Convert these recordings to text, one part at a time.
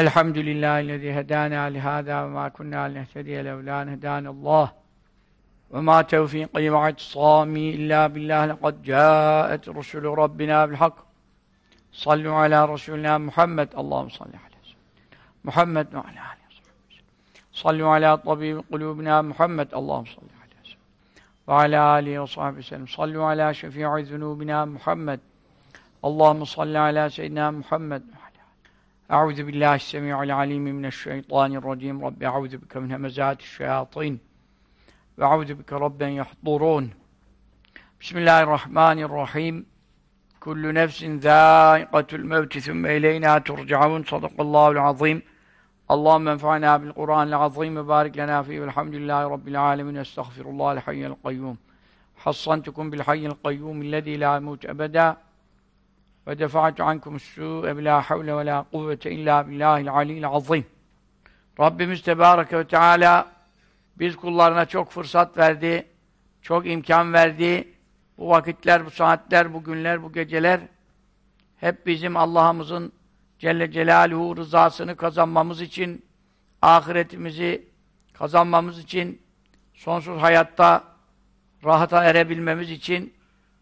الحمد لله الذي هدانا لهذا وما كنا لنهتدي لولا أن هدانا الله. وما توفيقي واعتصامي إلا بالله لقد جاءت رسل ربنا بالحق. صلوا على رسولنا محمد. اللهم صل على محمد وعلى آله وصحبه. صلوا على طبيب قلوبنا محمد. اللهم صل على وعلى آله وصحبه وسلم. صلوا على شفيع ذنوبنا محمد. اللهم صل على سيدنا محمد. أعوذ بالله السميع العليم من الشيطان الرجيم. رب أعوذ بك من همزات الشياطين وأعوذ بك رب أن يحضرون. بسم الله الرحمن الرحيم. كل نفس ذائقة الموت ثم إلينا ترجعون. صدق الله العظيم. اللهم انفعنا بالقرآن العظيم. وبارك لنا فيه. والحمد لله رب العالمين. أستغفر الله الحي القيوم. حصنتكم بالحي القيوم الذي لا يموت أبدا. Ve defa'tu ankumus-su'e bila havle ve la kuvvete illa billahil aliyyil azim. Rabbimiz Tebareke ve Teala biz kullarına çok fırsat verdi, çok imkan verdi. Bu vakitler, bu saatler, bu günler, bu geceler hep bizim Allah'ımızın Celle Celaluhu rızasını kazanmamız için, ahiretimizi kazanmamız için, sonsuz hayatta rahata erebilmemiz için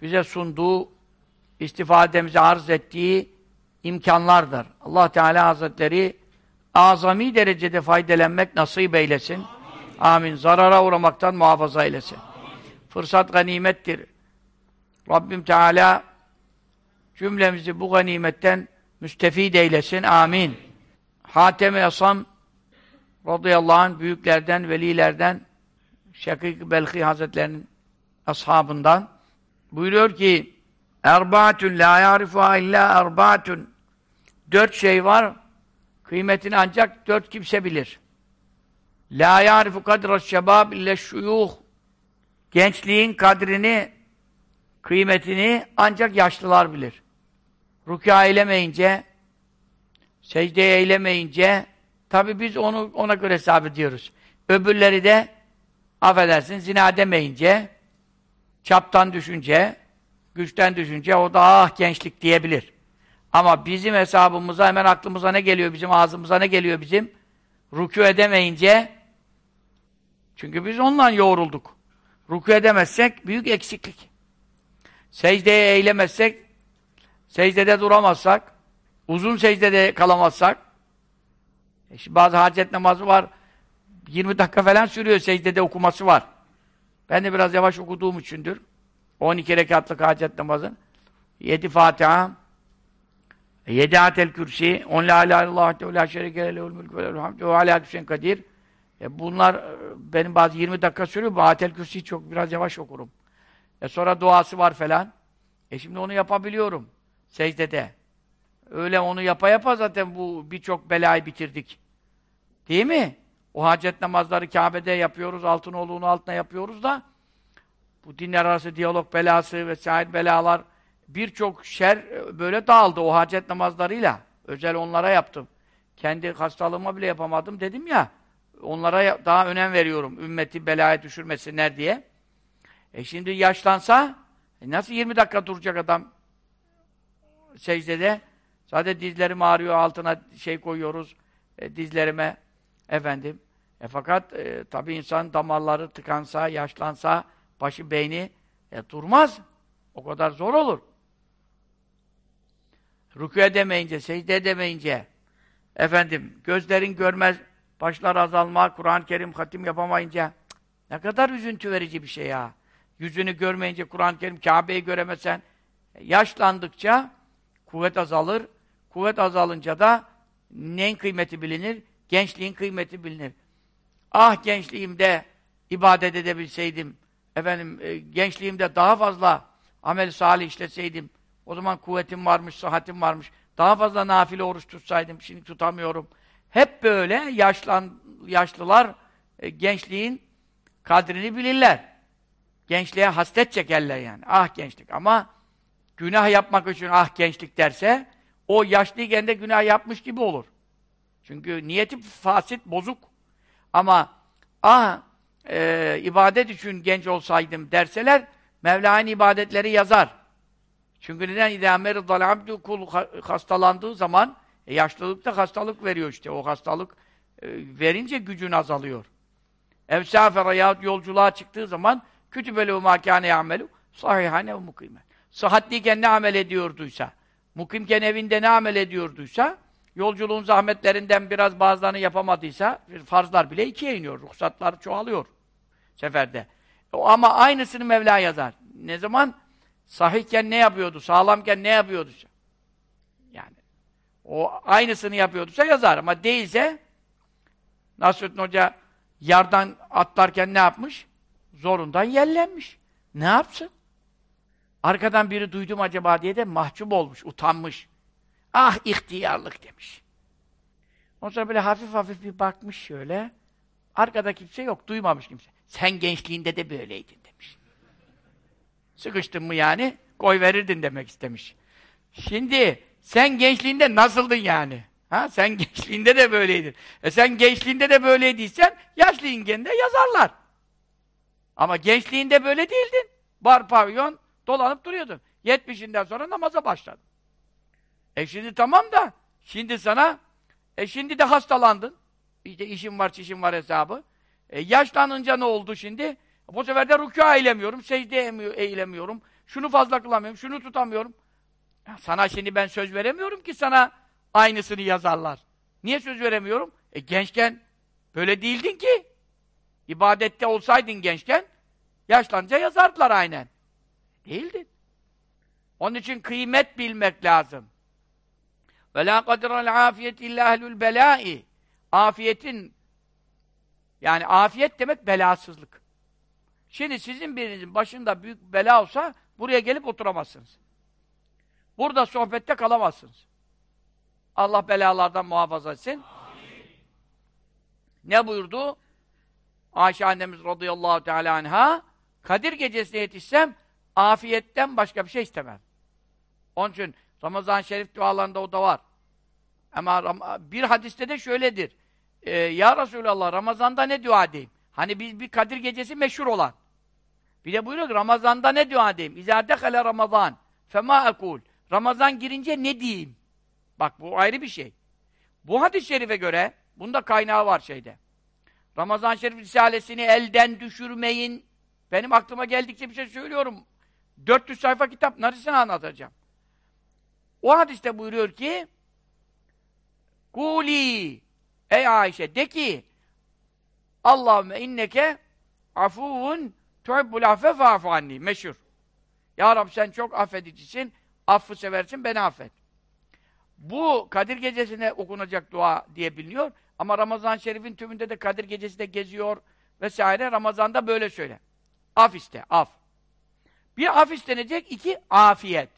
bize sunduğu istifademize arz ettiği imkanlardır. Allah Teala Hazretleri azami derecede faydelenmek nasip eylesin. Amin. Amin. Zarara uğramaktan muhafaza eylesin. Fırsat ganimettir. Rabbim Teala cümlemizi bu ganimetten müstefid eylesin. Amin. Hatem-i Asam radıyallahu anh büyüklerden, velilerden Şakik Belhi Hazretlerinin ashabından buyuruyor ki Erbaatun la yarifuha illa erbaatun. Dört şey var. Kıymetini ancak dört kimse bilir. La yarifu kadra şebab ille şuyuh. Gençliğin kadrini, kıymetini ancak yaşlılar bilir. Rükâ eylemeyince, secde eylemeyince, tabi biz onu ona göre hesap ediyoruz. Öbürleri de, affedersin, zina demeyince, çaptan düşünce, güçten düşünce o da ah gençlik diyebilir. Ama bizim hesabımıza hemen aklımıza ne geliyor, bizim ağzımıza ne geliyor bizim? Rükû edemeyince çünkü biz ondan yoğrulduk. Rükû edemezsek büyük eksiklik. Secdeye eylemezsek secdede duramazsak uzun secdede kalamazsak e şimdi bazı hacet namazı var 20 dakika falan sürüyor secdede okuması var. Ben de biraz yavaş okuduğum içindir. 12 rekatlık hacet namazın 7 Fatiha 7 atel kürsi 10 la ilahe illallah ve la şerike lehul mulku ve lehul ve ala küsen kadir e bunlar e, benim bazı 20 dakika sürüyor. Bu atel kürsi çok biraz yavaş okurum. E sonra duası var falan. E şimdi onu yapabiliyorum. Secdede. Öyle onu yapa yapa zaten bu birçok belayı bitirdik. Değil mi? O hacet namazları Kabe'de yapıyoruz, Altınoğlu'nun altına yapıyoruz da bu dinler arası diyalog belası vesaire belalar birçok şer böyle dağıldı o hacet namazlarıyla. Özel onlara yaptım. Kendi hastalığıma bile yapamadım dedim ya. Onlara daha önem veriyorum. Ümmeti belaya düşürmesinler diye. E şimdi yaşlansa e nasıl 20 dakika duracak adam secdede? Zaten dizlerim ağrıyor altına şey koyuyoruz e, dizlerime efendim. E fakat e, tabi insan damarları tıkansa, yaşlansa başı beyni e, durmaz. O kadar zor olur. Rükû edemeyince, secde edemeyince, efendim, gözlerin görmez, başlar azalma, Kur'an-ı Kerim hatim yapamayınca, ne kadar üzüntü verici bir şey ya. Yüzünü görmeyince, Kur'an-ı Kerim, Kabe'yi göremesen, yaşlandıkça kuvvet azalır. Kuvvet azalınca da neyin kıymeti bilinir? Gençliğin kıymeti bilinir. Ah gençliğimde ibadet edebilseydim, efendim e, gençliğimde daha fazla amel salih işleseydim, o zaman kuvvetim varmış, sıhhatim varmış, daha fazla nafile oruç tutsaydım, şimdi tutamıyorum. Hep böyle yaşlan, yaşlılar e, gençliğin kadrini bilirler. Gençliğe hasret çekerler yani. Ah gençlik ama günah yapmak için ah gençlik derse o yaşlıyken de günah yapmış gibi olur. Çünkü niyeti fasit, bozuk. Ama ah e, ibadet için genç olsaydım derseler, Mevla'nın ibadetleri yazar. Çünkü neden? İzâ meridal abdü kul hastalandığı zaman, E yaşlılıkta hastalık veriyor işte. O hastalık e, verince gücün azalıyor. Ev safere yahut yolculuğa çıktığı zaman kütübelehu mâkâne ya'melu sahihane ve mukimen. Sıhhatliyken ne amel ediyorduysa, mukimken evinde ne amel ediyorduysa, yolculuğun zahmetlerinden biraz bazılarını yapamadıysa, farzlar bile ikiye iniyor, ruhsatlar çoğalıyor seferde. O, ama aynısını Mevla yazar. Ne zaman? Sahihken ne yapıyordu, sağlamken ne yapıyordu? Yani o aynısını yapıyorduysa yazar ama değilse Nasrettin Hoca yardan atlarken ne yapmış? Zorundan yellenmiş. Ne yapsın? Arkadan biri duydum acaba diye de mahcup olmuş, utanmış. Ah ihtiyarlık demiş. Ondan sonra böyle hafif hafif bir bakmış şöyle. Arkada kimse yok, duymamış kimse. Sen gençliğinde de böyleydin demiş. Sıkıştın mı yani? Koy verirdin demek istemiş. Şimdi sen gençliğinde nasıldın yani? Ha? Sen gençliğinde de böyleydin. E sen gençliğinde de böyleydiysen yaşlıyken de yazarlar. Ama gençliğinde böyle değildin. Bar pavyon dolanıp duruyordun. Yetmişinden sonra namaza başladın. E şimdi tamam da şimdi sana e şimdi de hastalandın. İşte işim var, çişim var hesabı. E yaşlanınca ne oldu şimdi? Bu sefer de rükû eylemiyorum, secde eylemiyorum. Şunu fazla kılamıyorum, şunu tutamıyorum. Ya sana şimdi ben söz veremiyorum ki sana aynısını yazarlar. Niye söz veremiyorum? E gençken böyle değildin ki. İbadette olsaydın gençken yaşlanınca yazardılar aynen. Değildin. Onun için kıymet bilmek lazım. Ve la kadral afiyet illa ehlül. Afiyetin yani afiyet demek belasızlık. Şimdi sizin birinizin başında büyük bela olsa buraya gelip oturamazsınız. Burada sohbette kalamazsınız. Allah belalardan muhafaza etsin. Ne buyurdu? Ayşe annemiz radıyallahu teala anha Kadir gecesine yetişsem afiyetten başka bir şey istemem. Onun için Ramazan Şerif dualarında o da var. Ama bir hadiste de şöyledir. Ee, ya Resulallah Ramazan'da ne dua edeyim? Hani biz bir Kadir gecesi meşhur olan. Bir de buyuruyor Ramazan'da ne dua edeyim? İzâ dekale Ramazan fema ekul. Ramazan girince ne diyeyim? Bak bu ayrı bir şey. Bu hadis-i şerife göre, bunda kaynağı var şeyde. Ramazan Şerif Risalesini elden düşürmeyin. Benim aklıma geldikçe bir şey söylüyorum. 400 sayfa kitap, neresini anlatacağım? O hadiste buyuruyor ki Kuli Ey Ayşe de ki Allahümme inneke afuvun tuhibbul affe fa'fu anni. Meşhur. Ya Rab sen çok affedicisin, affı seversin, beni affet. Bu Kadir Gecesi'ne okunacak dua diye biliniyor. Ama Ramazan Şerif'in tümünde de Kadir Gecesi de geziyor vesaire. Ramazan'da böyle söyle. Af iste, af. Bir af istenecek, iki afiyet.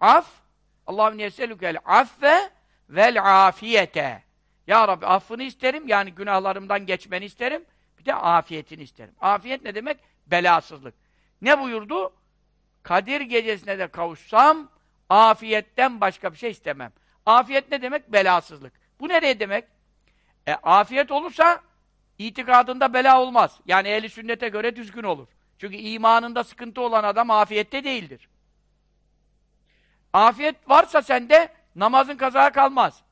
Af, Allahümme yeselükel affe vel afiyete. Ya Rabbi affını isterim, yani günahlarımdan geçmeni isterim. Bir de afiyetini isterim. Afiyet ne demek? Belasızlık. Ne buyurdu? Kadir gecesine de kavuşsam, afiyetten başka bir şey istemem. Afiyet ne demek? Belasızlık. Bu nereye demek? E, afiyet olursa, itikadında bela olmaz. Yani ehli sünnete göre düzgün olur. Çünkü imanında sıkıntı olan adam afiyette değildir. Afiyet varsa sende namazın kazaya kalmaz.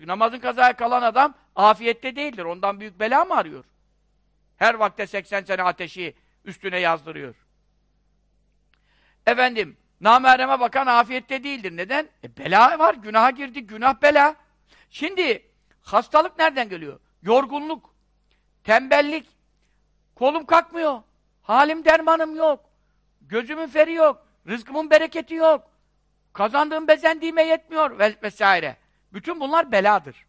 Çünkü namazın kazaya kalan adam afiyette değildir. Ondan büyük bela mı arıyor? Her vakte 80 sene ateşi üstüne yazdırıyor. Efendim, namereme bakan afiyette değildir. Neden? E, bela var, günaha girdi, günah bela. Şimdi, hastalık nereden geliyor? Yorgunluk, tembellik, kolum kalkmıyor, halim dermanım yok, gözümün feri yok, rızkımın bereketi yok, kazandığım bezendiğime yetmiyor vesaire. Bütün bunlar beladır.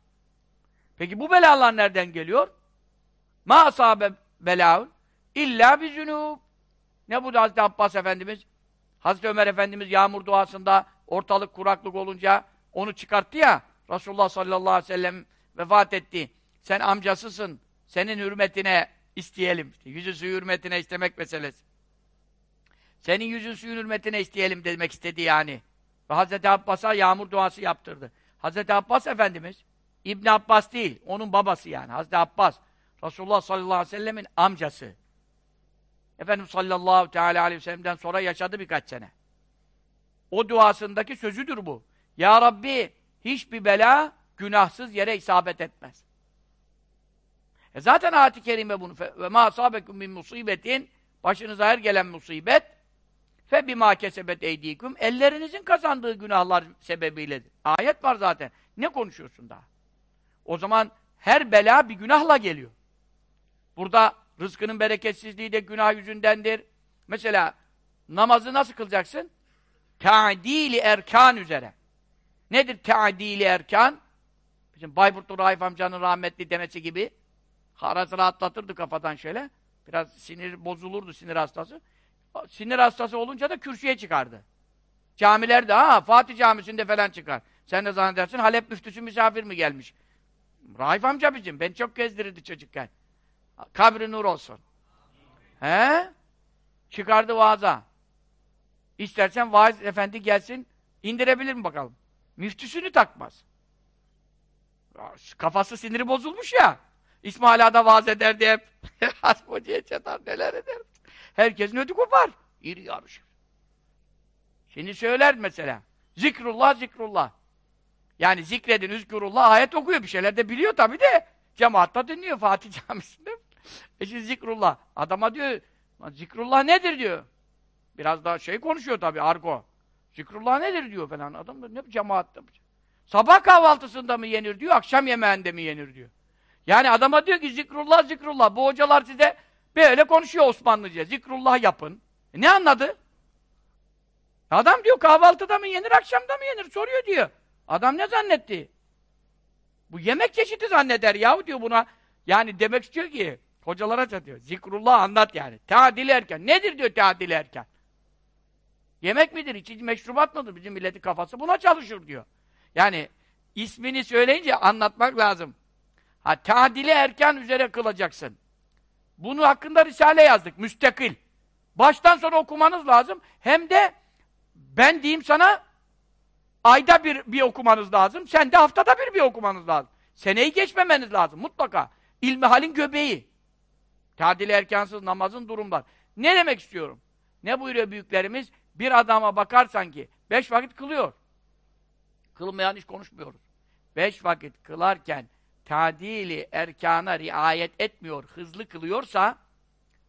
Peki bu belalar nereden geliyor? Ma asabe belaun illa bi. Ne bu Hazreti Abbas Efendimiz? Hazreti Ömer Efendimiz yağmur duasında ortalık kuraklık olunca onu çıkarttı ya. Resulullah sallallahu aleyhi ve sellem vefat etti. Sen amcasısın. Senin hürmetine isteyelim. İşte yüzü suyu hürmetine istemek meselesi. Senin yüzün suyun hürmetine isteyelim demek istedi yani. Ve Hazreti Abbas'a yağmur duası yaptırdı. Hazreti Abbas Efendimiz, İbn Abbas değil, onun babası yani. Hazreti Abbas, Resulullah sallallahu aleyhi ve sellemin amcası. Efendim sallallahu teala aleyhi ve sellem'den sonra yaşadı birkaç sene. O duasındaki sözüdür bu. Ya Rabbi, hiçbir bela günahsız yere isabet etmez. E zaten ayet-i kerime bunu ve ma asabekum min musibetin başınıza her gelen musibet fe bima kesebet eydikum ellerinizin kazandığı günahlar sebebiyledir. Ayet var zaten. Ne konuşuyorsun daha? O zaman her bela bir günahla geliyor. Burada rızkının bereketsizliği de günah yüzündendir. Mesela namazı nasıl kılacaksın? Ta'dili erkan üzere. Nedir ta'dili erkan? Bizim Bayburtlu Raif amcanın rahmetli demesi gibi ara sıra atlatırdı kafadan şöyle. Biraz sinir bozulurdu sinir hastası. Sinir hastası olunca da kürsüye çıkardı. Camilerde ha Fatih Camisi'nde falan çıkar. Sen de zannedersin Halep müftüsü misafir mi gelmiş? Raif amca bizim. Ben çok gezdirirdi çocukken. Kabri nur olsun. He? Çıkardı vaaza. İstersen vaiz efendi gelsin, indirebilir mi bakalım? Müftüsünü takmaz. Kafası siniri bozulmuş ya. İsmail Ağa'da vaaz ederdi hep. Hasbociye çatar neler eder. Herkesin ödü kopar. İri yarışır. Şimdi söyler mesela. Zikrullah, zikrullah. Yani zikredin, üzgürullah, ayet okuyor. Bir şeyler de biliyor tabii de. Cemaatta dinliyor Fatih Camisi'nde. E şimdi zikrullah. Adama diyor, zikrullah nedir diyor. Biraz daha şey konuşuyor tabii, argo. Zikrullah nedir diyor falan. Adam da ne cemaatta. Sabah kahvaltısında mı yenir diyor, akşam yemeğinde mi yenir diyor. Yani adama diyor ki zikrullah, zikrullah. Bu hocalar size böyle konuşuyor Osmanlıca. Zikrullah yapın. E ne anladı? Adam diyor kahvaltıda mı yenir, akşamda mı yenir soruyor diyor. Adam ne zannetti? Bu yemek çeşidi zanneder yahu diyor buna. Yani demek istiyor ki hocalara çatıyor. Zikrullah anlat yani. Teadil erken. Nedir diyor teadil erken? Yemek midir? İçici meşrubat mıdır? Bizim milletin kafası buna çalışır diyor. Yani ismini söyleyince anlatmak lazım. Ha tadili erken üzere kılacaksın. Bunu hakkında risale yazdık. Müstakil. Baştan sonra okumanız lazım. Hem de ben diyeyim sana ayda bir, bir okumanız lazım. Sen de haftada bir bir okumanız lazım. Seneyi geçmemeniz lazım mutlaka. İlmi halin göbeği. Tadili erkansız namazın durumlar. Ne demek istiyorum? Ne buyuruyor büyüklerimiz? Bir adama bakarsan ki beş vakit kılıyor. Kılmayan hiç konuşmuyoruz. Beş vakit kılarken tadili erkana riayet etmiyor, hızlı kılıyorsa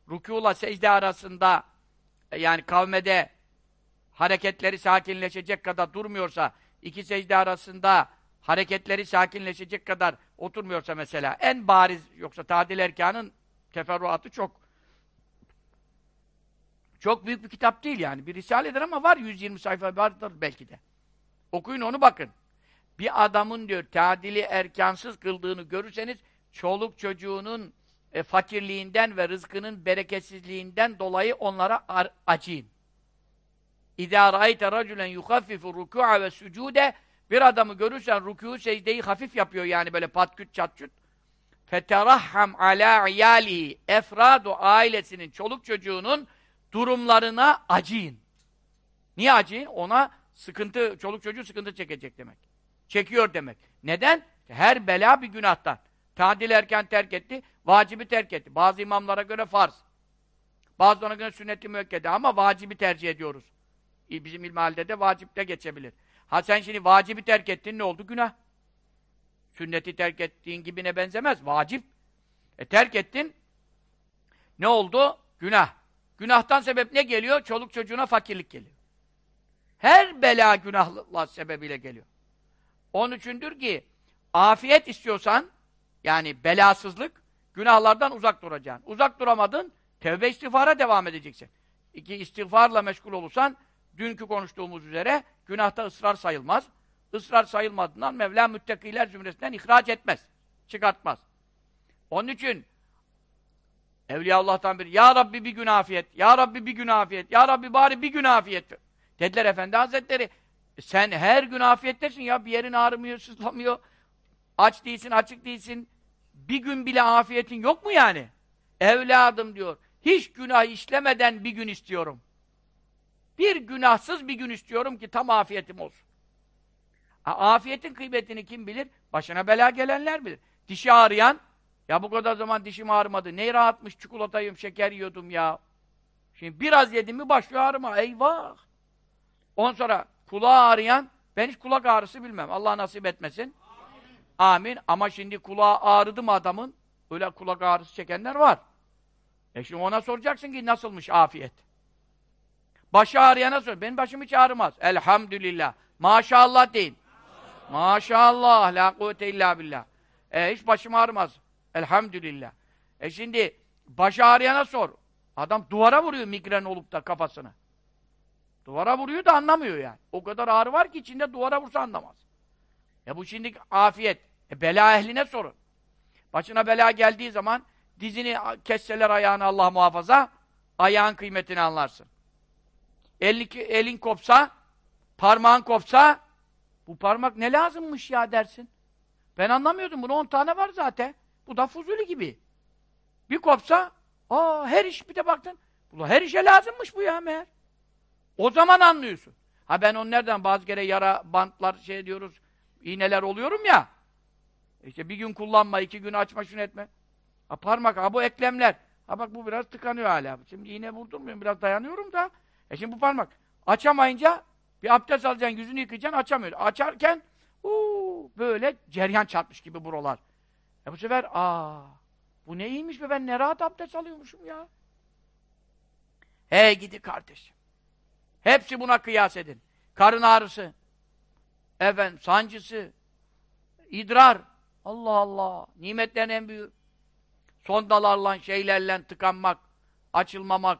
rükûla secde arasında yani kavmede hareketleri sakinleşecek kadar durmuyorsa, iki secde arasında hareketleri sakinleşecek kadar oturmuyorsa mesela, en bariz, yoksa tadil erkanın teferruatı çok çok büyük bir kitap değil yani. Bir risaledir ama var 120 sayfa vardır belki de. Okuyun onu bakın. Bir adamın diyor tadili erkansız kıldığını görürseniz çoluk çocuğunun e, fakirliğinden ve rızkının bereketsizliğinden dolayı onlara acıyın. İzâ râite racülen yuhaffifu rükû'a ve sucûde bir adamı görürsen rükû secdeyi hafif yapıyor yani böyle patküt çatçut. Feterahham alâ iyâlihi efradu ailesinin, çoluk çocuğunun durumlarına acıyın. Niye acıyın? Ona sıkıntı, çoluk çocuğu sıkıntı çekecek demek. Çekiyor demek. Neden? Her bela bir günahtan. Tadil erken terk etti, vacibi terk etti. Bazı imamlara göre farz. Bazılarına göre sünnet-i müekkede ama vacibi tercih ediyoruz. Bizim ilmihalde de vacipte geçebilir. Ha sen şimdi vacibi terk ettin ne oldu? Günah. Sünneti terk ettiğin gibi ne benzemez. Vacip. E terk ettin. Ne oldu? Günah. Günahtan sebep ne geliyor? Çoluk çocuğuna fakirlik geliyor. Her bela günahla sebebiyle geliyor. Onun üçündür ki afiyet istiyorsan yani belasızlık günahlardan uzak duracaksın. Uzak duramadın tevbe istiğfara devam edeceksin. İki istiğfarla meşgul olursan dünkü konuştuğumuz üzere günahta ısrar sayılmaz. Israr sayılmadığından Mevla müttakiler zümresinden ihraç etmez. Çıkartmaz. Onun için Evliya Allah'tan biri Ya Rabbi bir gün afiyet, Ya Rabbi bir gün afiyet, Ya Rabbi bari bir gün afiyet. Dediler Efendi Hazretleri sen her gün afiyettesin ya bir yerin ağrımıyor, sızlamıyor. Aç değilsin, açık değilsin. Bir gün bile afiyetin yok mu yani? Evladım diyor. Hiç günah işlemeden bir gün istiyorum. Bir günahsız bir gün istiyorum ki tam afiyetim olsun. Afiyetin kıymetini kim bilir? Başına bela gelenler bilir. Dişi ağrıyan, ya bu kadar zaman dişim ağrımadı. Ne rahatmış çikolata yiyorum, şeker yiyordum ya. Şimdi biraz yedim mi başlıyor ağrıma. Eyvah! On sonra kulağı ağrıyan, Ben hiç kulak ağrısı bilmem. Allah nasip etmesin. Amin. Ama şimdi kulağı ağrıdı mı adamın? Öyle kulak ağrısı çekenler var. E şimdi ona soracaksın ki nasılmış afiyet? Başı ağrıyana sor. Benim başım hiç ağrımaz. Elhamdülillah. Maşallah deyin. Maşallah. La kuvvete illa billah. E, hiç başım ağrımaz. Elhamdülillah. E şimdi başı ağrıyana sor. Adam duvara vuruyor migren olup da kafasını. Duvara vuruyor da anlamıyor yani. O kadar ağrı var ki içinde duvara vursa anlamaz. Ya bu şimdi afiyet. E bela ehline sorun. Başına bela geldiği zaman dizini kesseler ayağını Allah muhafaza ayağın kıymetini anlarsın. Elin, elin kopsa parmağın kopsa bu parmak ne lazımmış ya dersin. Ben anlamıyordum. Bunu on tane var zaten. Bu da fuzuli gibi. Bir kopsa aa her iş bir de baktın. Bu her işe lazımmış bu ya meğer. O zaman anlıyorsun. Ha ben onu nereden bazı kere yara bantlar şey diyoruz iğneler oluyorum ya. İşte bir gün kullanma, iki gün açma şunu etme. Ha parmak, ha bu eklemler. Ha bak bu biraz tıkanıyor hala. Şimdi iğne vurdurmuyorum, biraz dayanıyorum da. E şimdi bu parmak. Açamayınca bir abdest alacaksın, yüzünü yıkayacaksın, açamıyor. Açarken uu, böyle ceryan çarpmış gibi buralar. E bu sefer aa bu ne iyiymiş be ben ne rahat abdest alıyormuşum ya. Hey gidi kardeşim. Hepsi buna kıyas edin. Karın ağrısı, efendim sancısı, idrar. Allah Allah. Nimetlerin en büyük. Sondalarla, şeylerle tıkanmak, açılmamak,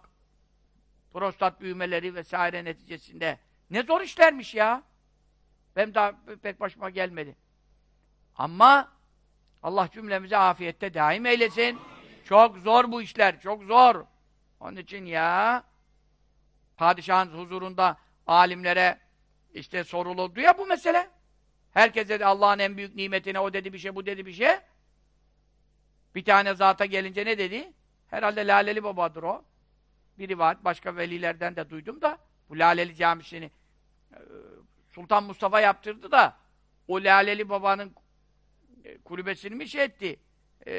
prostat büyümeleri vesaire neticesinde. Ne zor işlermiş ya. Benim daha pek başıma gelmedi. Ama Allah cümlemize afiyette daim eylesin. Çok zor bu işler, çok zor. Onun için ya padişahın huzurunda alimlere işte soruldu ya bu mesele. Herkes dedi Allah'ın en büyük nimetine o dedi bir şey, bu dedi bir şey. Bir tane zata gelince ne dedi? Herhalde Laleli Baba'dır o. Bir rivayet başka velilerden de duydum da bu Laleli camisini e, Sultan Mustafa yaptırdı da o Laleli Baba'nın e, kulübesini mi şey etti? E,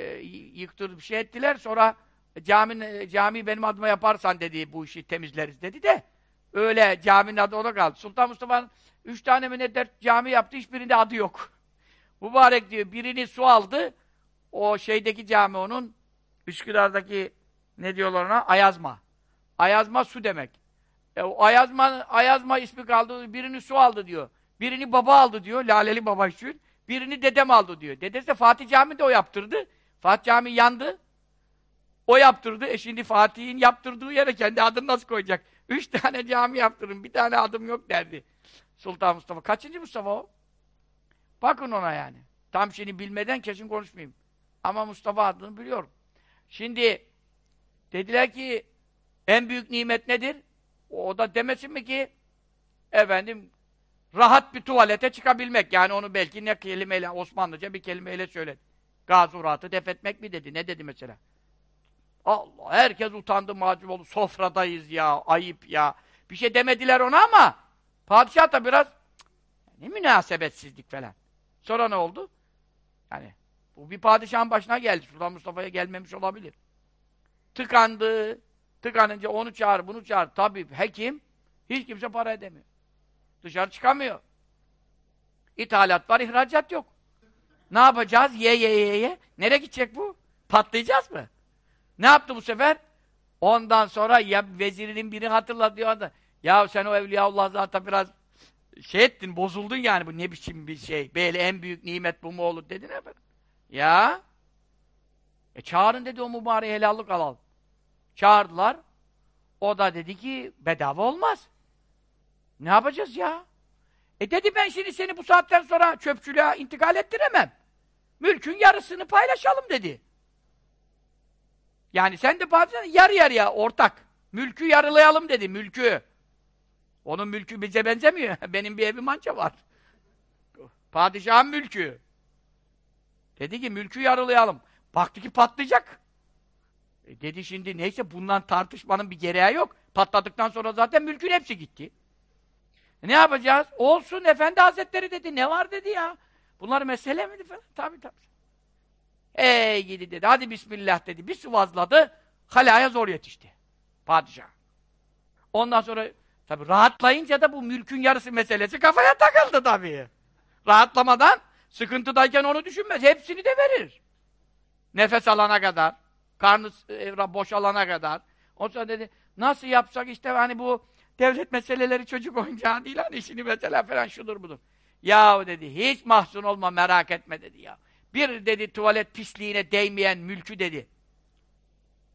yıktırdı bir şey ettiler. Sonra cami, cami benim adıma yaparsan dedi bu işi temizleriz dedi de öyle caminin adı ona kaldı. Sultan Mustafa'nın üç tane mi ne dört cami yaptı hiçbirinde adı yok. Mübarek diyor birini su aldı o şeydeki cami onun Üsküdar'daki ne diyorlar ona? Ayazma. Ayazma su demek. E, Ayazma, Ayazma ismi kaldı. Birini su aldı diyor. Birini baba aldı diyor. Laleli baba için. Birini dedem aldı diyor. Dedesi de Fatih Camii'de o yaptırdı. Fatih Camii yandı. O yaptırdı. E şimdi Fatih'in yaptırdığı yere kendi adını nasıl koyacak? Üç tane cami yaptırın. Bir tane adım yok derdi. Sultan Mustafa. Kaçıncı Mustafa o? Bakın ona yani. Tam şimdi bilmeden kesin konuşmayayım. Ama Mustafa adını biliyorum. Şimdi dediler ki en büyük nimet nedir? O da demesin mi ki efendim rahat bir tuvalete çıkabilmek. Yani onu belki ne kelimeyle Osmanlıca bir kelimeyle söyledi. Gazuratı def etmek mi dedi? Ne dedi mesela? Allah herkes utandı mahcup oldu. Sofradayız ya, ayıp ya. Bir şey demediler ona ama padişah da biraz ne münasebetsizlik falan. Sonra ne oldu? Yani bu bir padişahın başına geldi. Sultan Mustafa'ya gelmemiş olabilir. Tıkandı. Tıkanınca onu çağır, bunu çağır. Tabii hekim hiç kimse para edemiyor. Dışarı çıkamıyor. İthalat var, ihracat yok. Ne yapacağız? Ye ye ye ye. Nereye gidecek bu? Patlayacağız mı? Ne yaptı bu sefer? Ondan sonra ya vezirinin biri hatırladı diyor da ya sen o Evliyaullah zaten biraz şey ettin, bozuldun yani bu ne biçim bir şey. Böyle en büyük nimet bu mu olur dedin efendim. Ya e çağırın dedi o mübareği helallik alalım. Çağırdılar. O da dedi ki bedava olmaz. Ne yapacağız ya? E dedi ben şimdi seni bu saatten sonra çöpçülüğe intikal ettiremem. Mülkün yarısını paylaşalım dedi. Yani sen de padişahın yarı yarıya ortak. Mülkü yarılayalım dedi, mülkü. Onun mülkü bize benzemiyor. Benim bir evim anca var. Padişahın mülkü. Dedi ki mülkü yarılayalım. Baktı ki patlayacak. E dedi şimdi neyse bundan tartışmanın bir gereği yok. Patladıktan sonra zaten mülkün hepsi gitti. E ne yapacağız? Olsun efendi hazretleri dedi. Ne var dedi ya. Bunlar mesele miydi falan? Tabii tabii. Ey gidi dedi. Hadi bismillah dedi. Bir sıvazladı. Halaya zor yetişti. Padişah. Ondan sonra Tabi rahatlayınca da bu mülkün yarısı meselesi kafaya takıldı tabii. Rahatlamadan sıkıntıdayken onu düşünmez. Hepsini de verir. Nefes alana kadar, karnı e, boşalana kadar. O sonra dedi, nasıl yapsak işte hani bu devlet meseleleri çocuk oyuncağı değil hani işini mesela falan şudur budur. Ya dedi, hiç mahzun olma merak etme dedi ya. Bir dedi tuvalet pisliğine değmeyen mülkü dedi.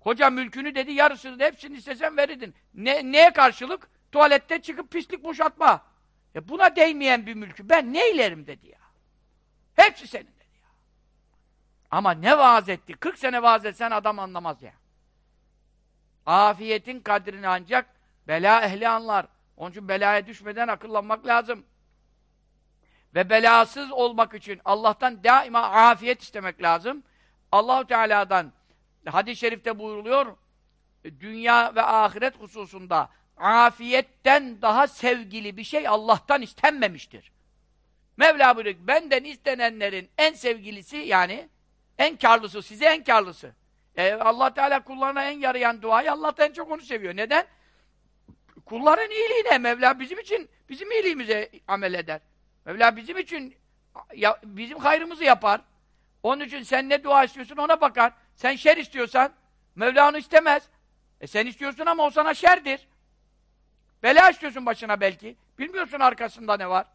Koca mülkünü dedi yarısını da hepsini istesen verirdin. Ne, neye karşılık? Tuvalette çıkıp pislik boşaltma. E buna değmeyen bir mülkü ben neylerim dedi ya. Hepsi senin dedi ya. Ama ne vaaz etti? 40 sene vaaz etsen adam anlamaz ya. Afiyetin kadrini ancak bela ehli anlar. Onun için belaya düşmeden akıllanmak lazım. Ve belasız olmak için Allah'tan daima afiyet istemek lazım. Allahu Teala'dan hadis-i şerifte buyuruluyor dünya ve ahiret hususunda afiyetten daha sevgili bir şey Allah'tan istenmemiştir. Mevla buyuruyor benden istenenlerin en sevgilisi yani en karlısı, size en karlısı. E, allah Teala kullarına en yarayan duayı Allah'tan en çok onu seviyor. Neden? Kulların iyiliğine Mevla bizim için, bizim iyiliğimize amel eder. Mevla bizim için ya, bizim hayrımızı yapar. Onun için sen ne dua istiyorsun ona bakar. Sen şer istiyorsan Mevla onu istemez. E sen istiyorsun ama o sana şerdir. Bela istiyorsun başına belki. Bilmiyorsun arkasında ne var.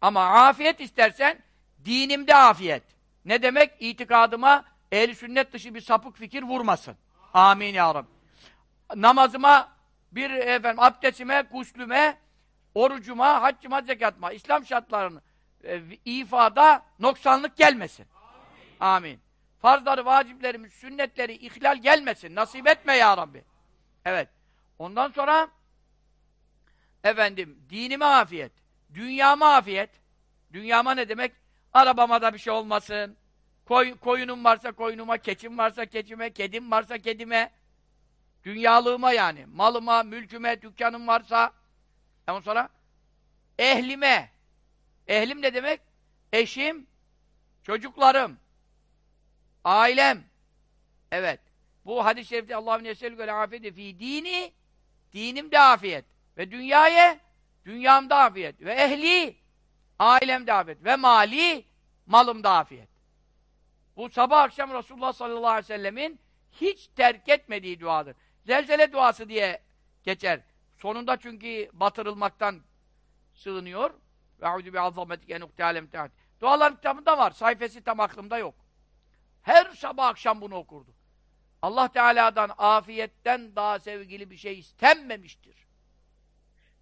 Ama afiyet istersen dinimde afiyet. Ne demek? İtikadıma ehl sünnet dışı bir sapık fikir vurmasın. Amin ya Rabbi. Namazıma bir efendim abdestime, guslüme, orucuma, haccıma, zekatıma, İslam şartlarını e, ifada noksanlık gelmesin. Amin. Amin. Farzları, vaciplerimiz, sünnetleri ihlal gelmesin. Nasip etme ya Rabbi. Evet. Ondan sonra efendim dinime afiyet, dünyama afiyet. Dünyama ne demek? Arabama da bir şey olmasın. Koy, koyunum varsa koyunuma, keçim varsa keçime, kedim varsa kedime. Dünyalığıma yani. Malıma, mülküme, dükkanım varsa. Ondan sonra ehlime. Ehlim ne demek? Eşim, çocuklarım, ailem. Evet. Bu hadis-i şerifte Allah'ın yeselü afiyeti fi dini dinim de afiyet. Ve dünyaya dünyamda afiyet. Ve ehli ailemde afiyet. Ve mali malımda afiyet. Bu sabah akşam Resulullah sallallahu aleyhi ve sellemin hiç terk etmediği duadır. Zelzele duası diye geçer. Sonunda çünkü batırılmaktan sığınıyor. Ve auzu bi azametike nuktealem tehat. Dualar kitabında var. Sayfası tam aklımda yok. Her sabah akşam bunu okurdu. Allah Teala'dan afiyetten daha sevgili bir şey istenmemiştir.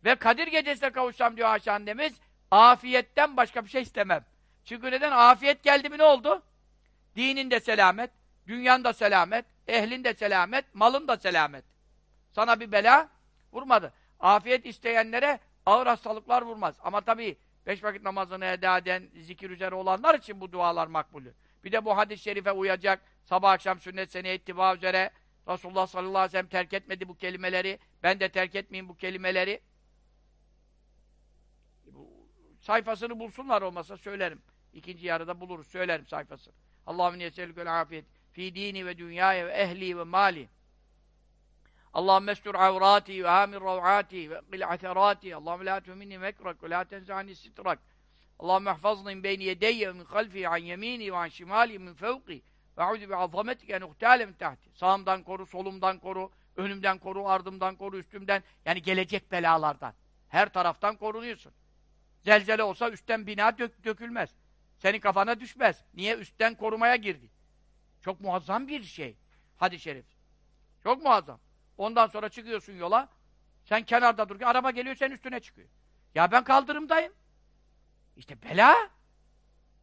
Ve Kadir gecesine kavuşsam diyor Ayşe annemiz, afiyetten başka bir şey istemem. Çünkü neden? Afiyet geldi mi ne oldu? Dinin de selamet, dünyan da selamet, ehlin de selamet, malın da selamet. Sana bir bela vurmadı. Afiyet isteyenlere ağır hastalıklar vurmaz. Ama tabii beş vakit namazını eda eden, zikir üzere olanlar için bu dualar makbulü. Bir de bu hadis-i şerife uyacak, sabah akşam sünnet seneye ittiba üzere Resulullah sallallahu aleyhi ve sellem terk etmedi bu kelimeleri. Ben de terk etmeyeyim bu kelimeleri. Bu sayfasını bulsunlar olmasa söylerim. İkinci yarıda buluruz, söylerim sayfasını. Allahümme yeselükül afiyet fi dini ve dünyaya ve ehli ve mali. Allahümme estur avrati ve amir rav'ati ve qil atharati. Allahümme la tuhminni mekrak ve la tenzani sitrak. Allahümme ihfazni min beyni yedeyye min halfi an yemini ve an şimali min fevki. Ve auzu bi azametike en uhtale min tahti. Sağımdan koru, solumdan koru, önümden koru, ardımdan koru, üstümden. Yani gelecek belalardan. Her taraftan korunuyorsun. Zelzele olsa üstten bina dök dökülmez. Senin kafana düşmez. Niye? Üstten korumaya girdi. Çok muazzam bir şey. Hadis-i şerif. Çok muazzam. Ondan sonra çıkıyorsun yola. Sen kenarda dur. Araba geliyor sen üstüne çıkıyor. Ya ben kaldırımdayım. İşte bela.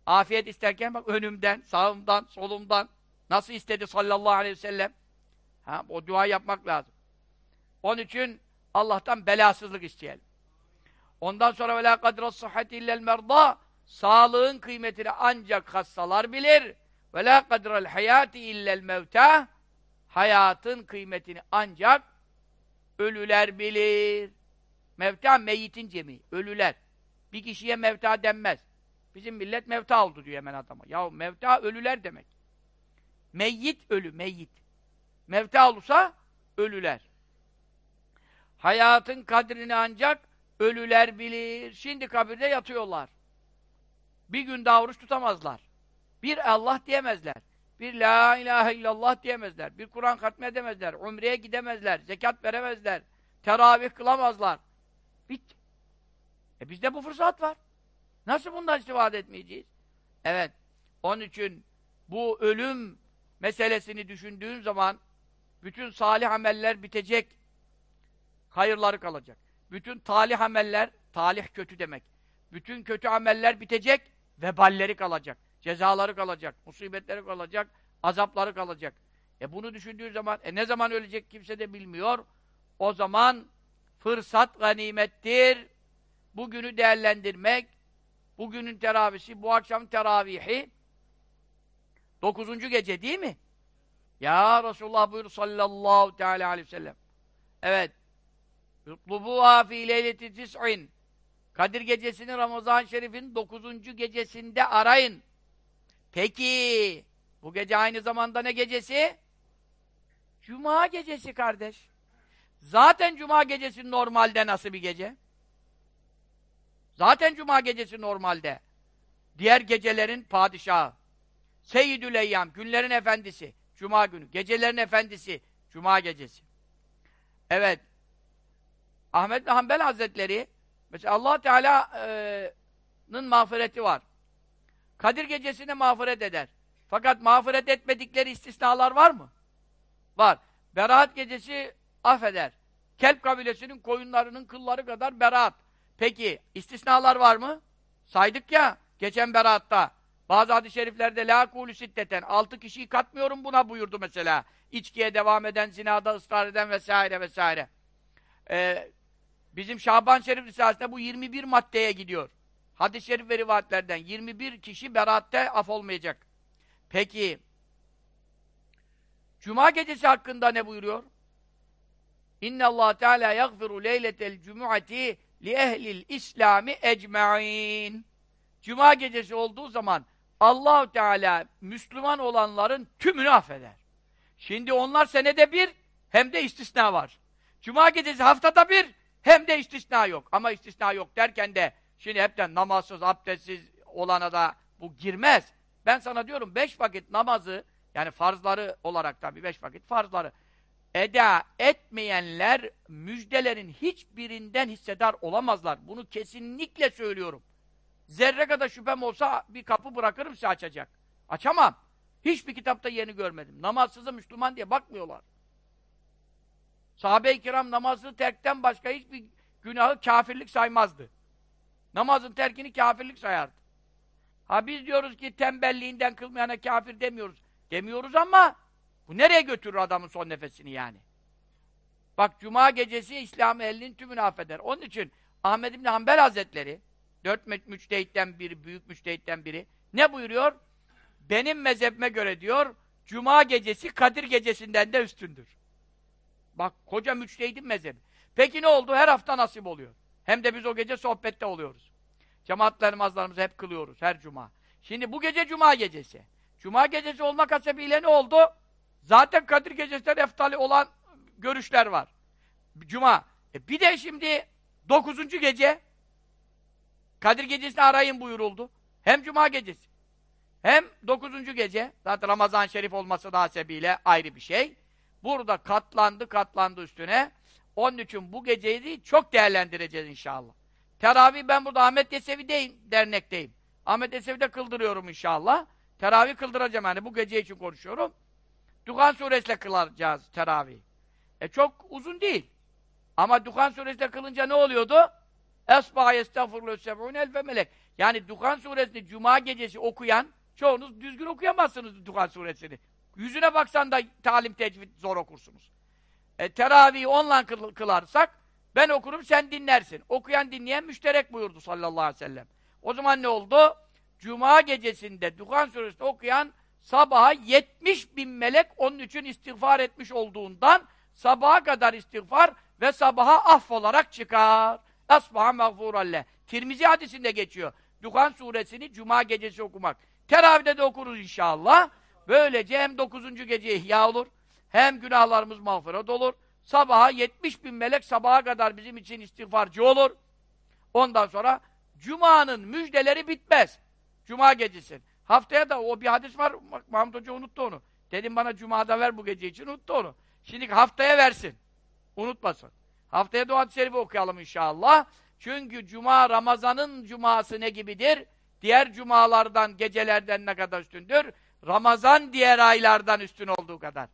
Afiyet isterken bak önümden, sağımdan, solumdan nasıl istedi sallallahu aleyhi ve sellem. Ha, o dua yapmak lazım. Onun için Allah'tan belasızlık isteyelim. Ondan sonra وَلَا قَدْرَ الصَّحَّةِ اِلَّا الْمَرْضَى Sağlığın kıymetini ancak hastalar bilir. وَلَا قَدْرَ الْحَيَاتِ اِلَّا الْمَوْتَى Hayatın kıymetini ancak ölüler bilir. Mevta meyitin cemi, ölüler. Bir kişiye mevta denmez. Bizim millet mevta oldu diyor hemen adama. Ya mevta ölüler demek. Meyyit ölü, meyyit. Mevta olursa ölüler. Hayatın kadrini ancak ölüler bilir. Şimdi kabirde yatıyorlar. Bir gün daha tutamazlar. Bir Allah diyemezler. Bir la ilahe illallah diyemezler. Bir Kur'an katmedemezler. Umreye gidemezler. Zekat veremezler. Teravih kılamazlar. Bitti. E bizde bu fırsat var. Nasıl bundan istifade etmeyeceğiz? Evet. Onun için bu ölüm meselesini düşündüğün zaman bütün salih ameller bitecek. Hayırları kalacak. Bütün talih ameller, talih kötü demek. Bütün kötü ameller bitecek, veballeri kalacak. Cezaları kalacak, musibetleri kalacak, azapları kalacak. E bunu düşündüğü zaman, e ne zaman ölecek kimse de bilmiyor. O zaman fırsat ganimettir. Bugünü değerlendirmek, bugünün teravisi, bu akşam teravihi, dokuzuncu gece değil mi? Ya Resulullah buyur sallallahu teala aleyhi ve sellem. Evet. Yutlubuha fi leyleti tis'in. Kadir gecesini Ramazan-ı Şerif'in dokuzuncu gecesinde arayın. Peki, bu gece aynı zamanda ne gecesi? Cuma gecesi kardeş. Zaten Cuma gecesi normalde nasıl bir gece? Zaten Cuma gecesi normalde. Diğer gecelerin padişahı. Seyyidül Eyyam, günlerin efendisi. Cuma günü. Gecelerin efendisi. Cuma gecesi. Evet. Ahmet bin Hanbel Hazretleri mesela allah Teala'nın mağfireti var. Kadir gecesinde mağfiret eder. Fakat mağfiret etmedikleri istisnalar var mı? Var. Beraat gecesi affeder. Kelp kabilesinin koyunlarının kılları kadar beraat. Peki istisnalar var mı? Saydık ya geçen beraatta. Bazı hadis-i şeriflerde la kulü siddeten altı kişiyi katmıyorum buna buyurdu mesela. İçkiye devam eden, zinada ısrar eden vesaire vesaire. Ee, bizim Şaban Şerif Risalesi'nde bu 21 maddeye gidiyor. Hadis-i şerif ve rivayetlerden 21 kişi beraatte af olmayacak. Peki Cuma gecesi hakkında ne buyuruyor? İnne Allah Teala yagfiru leyletel cumuati li ehlil İslami ecmaîn. Cuma gecesi olduğu zaman allah Teala Müslüman olanların tümünü affeder. Şimdi onlar senede bir, hem de istisna var. Cuma gecesi haftada bir, hem de istisna yok. Ama istisna yok derken de, şimdi hepten namazsız, abdestsiz olana da bu girmez. Ben sana diyorum, beş vakit namazı, yani farzları olarak tabii beş vakit farzları, eda etmeyenler müjdelerin hiçbirinden hissedar olamazlar. Bunu kesinlikle söylüyorum. Zerre kadar şüphem olsa bir kapı bırakırım size açacak. Açamam. Hiçbir kitapta yeni görmedim. Namazsızı Müslüman diye bakmıyorlar. Sahabe-i kiram namazı terkten başka hiçbir günahı kafirlik saymazdı. Namazın terkini kafirlik sayardı. Ha biz diyoruz ki tembelliğinden kılmayana kafir demiyoruz. Demiyoruz ama bu nereye götürür adamın son nefesini yani? Bak Cuma gecesi İslam ehlinin tümünü affeder. Onun için Ahmed İbni Hanbel Hazretleri dört müçtehitten biri, büyük müçtehitten biri ne buyuruyor? Benim mezhebime göre diyor Cuma gecesi Kadir gecesinden de üstündür. Bak koca müçtehidin mezhebi. Peki ne oldu? Her hafta nasip oluyor. Hem de biz o gece sohbette oluyoruz. Cemaatler namazlarımızı hep kılıyoruz her cuma. Şimdi bu gece cuma gecesi. Cuma gecesi olmak hasebiyle ne oldu? Zaten Kadir gecesinden eftali olan görüşler var. Cuma. E bir de şimdi dokuzuncu gece Kadir gecesini arayın buyuruldu. Hem cuma gecesi. Hem dokuzuncu gece. Zaten Ramazan Şerif olması da hasebiyle ayrı bir şey. Burada katlandı katlandı üstüne. Onun için bu geceyi çok değerlendireceğiz inşallah. Teravih ben burada Ahmet Yesevi'deyim, dernekteyim. Ahmet Yesevi'de kıldırıyorum inşallah. Teravih kıldıracağım yani bu gece için konuşuyorum. Duhan suresiyle kılacağız teravih. E çok uzun değil. Ama Duhan suresiyle kılınca ne oluyordu? Esbâ yestağfurullah seb'ûn elfe melek. Yani Duhan suresini cuma gecesi okuyan, çoğunuz düzgün okuyamazsınız Duhan suresini. Yüzüne baksan da talim tecvid zor okursunuz. E, teravihi onunla kıl kılarsak, ben okurum sen dinlersin. Okuyan dinleyen müşterek buyurdu sallallahu aleyhi ve sellem. O zaman ne oldu? Cuma gecesinde Duhan suresini okuyan sabaha 70 bin melek onun için istiğfar etmiş olduğundan sabaha kadar istiğfar ve sabaha affolarak çıkar. Asbaha mağfuralleh. Tirmizi hadisinde geçiyor. Duhan suresini cuma gecesi okumak. Teravide de okuruz inşallah. Böylece hem dokuzuncu gece ihya olur, hem günahlarımız mağfiret olur, sabaha 70 bin melek sabaha kadar bizim için istiğfarcı olur. Ondan sonra Cuma'nın müjdeleri bitmez. Cuma gecesi. Haftaya da o bir hadis var. Mahmut Hoca unuttu onu. Dedim bana Cuma'da ver bu gece için unuttu onu. Şimdi haftaya versin. Unutmasın. Haftaya da hadis-i şerifi okuyalım inşallah. Çünkü Cuma Ramazan'ın Cuması ne gibidir? Diğer Cumalardan, gecelerden ne kadar üstündür? Ramazan diğer aylardan üstün olduğu kadar.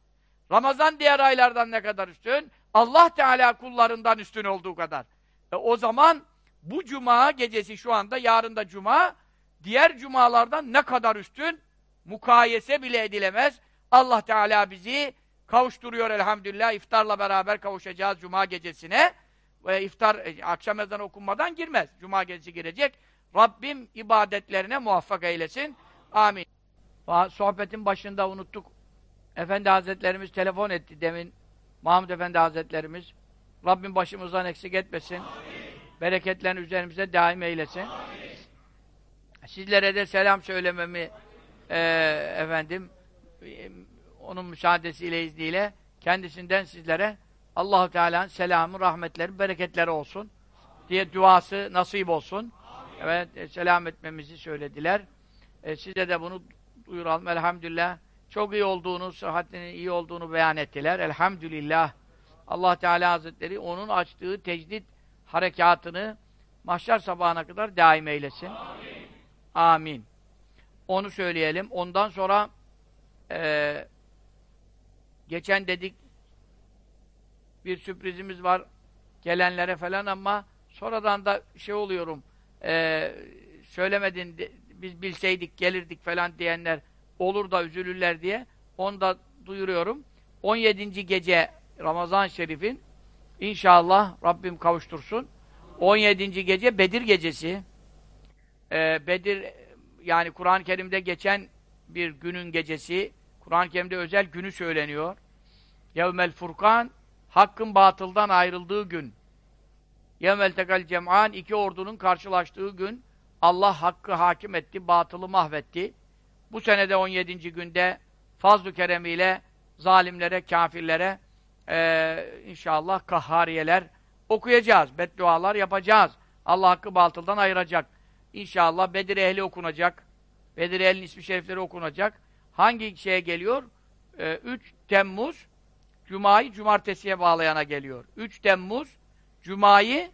Ramazan diğer aylardan ne kadar üstün? Allah Teala kullarından üstün olduğu kadar. E o zaman bu cuma gecesi şu anda, yarın da cuma, diğer cumalardan ne kadar üstün? Mukayese bile edilemez. Allah Teala bizi kavuşturuyor elhamdülillah. İftarla beraber kavuşacağız cuma gecesine. Ve iftar, e, akşam ezanı okunmadan girmez. Cuma gecesi girecek. Rabbim ibadetlerine muvaffak eylesin. Amin. Sohbetin başında unuttuk. Efendi Hazretlerimiz telefon etti demin. Mahmud Efendi Hazretlerimiz. Rabbim başımızdan eksik etmesin. Amin. Bereketlerini üzerimize daim eylesin. Amin. Sizlere de selam söylememi e, efendim e, onun müsaadesiyle izniyle kendisinden sizlere Allahu Teala'nın selamı, rahmetleri, bereketleri olsun diye duası nasip olsun. Evet, e, selam etmemizi söylediler. E, size de bunu duyuralım. Elhamdülillah. Çok iyi olduğunu, sıhhatinin iyi olduğunu beyan ettiler. Elhamdülillah. Allah Teala Hazretleri onun açtığı tecdit harekatını mahşer sabahına kadar daim eylesin. Amin. Amin. Onu söyleyelim. Ondan sonra e, geçen dedik bir sürprizimiz var gelenlere falan ama sonradan da şey oluyorum e, söylemedin de, biz bilseydik gelirdik falan diyenler olur da üzülürler diye onu da duyuruyorum. 17. gece Ramazan Şerif'in inşallah Rabbim kavuştursun. 17. gece Bedir gecesi. Ee, Bedir yani Kur'an-ı Kerim'de geçen bir günün gecesi. Kur'an-ı Kerim'de özel günü söyleniyor. Yevmel Furkan hakkın batıldan ayrıldığı gün. Yevmel tekal cem'an iki ordunun karşılaştığı gün Allah hakkı hakim etti, batılı mahvetti. Bu senede 17. günde fazl-ı keremiyle zalimlere, kafirlere e, inşallah kahhariyeler okuyacağız. Beddualar yapacağız. Allah hakkı batıldan ayıracak. İnşallah Bedir ehli okunacak. Bedir ehlinin ismi şerifleri okunacak. Hangi şeye geliyor? E, 3 Temmuz Cuma'yı cumartesiye bağlayana geliyor. 3 Temmuz Cuma'yı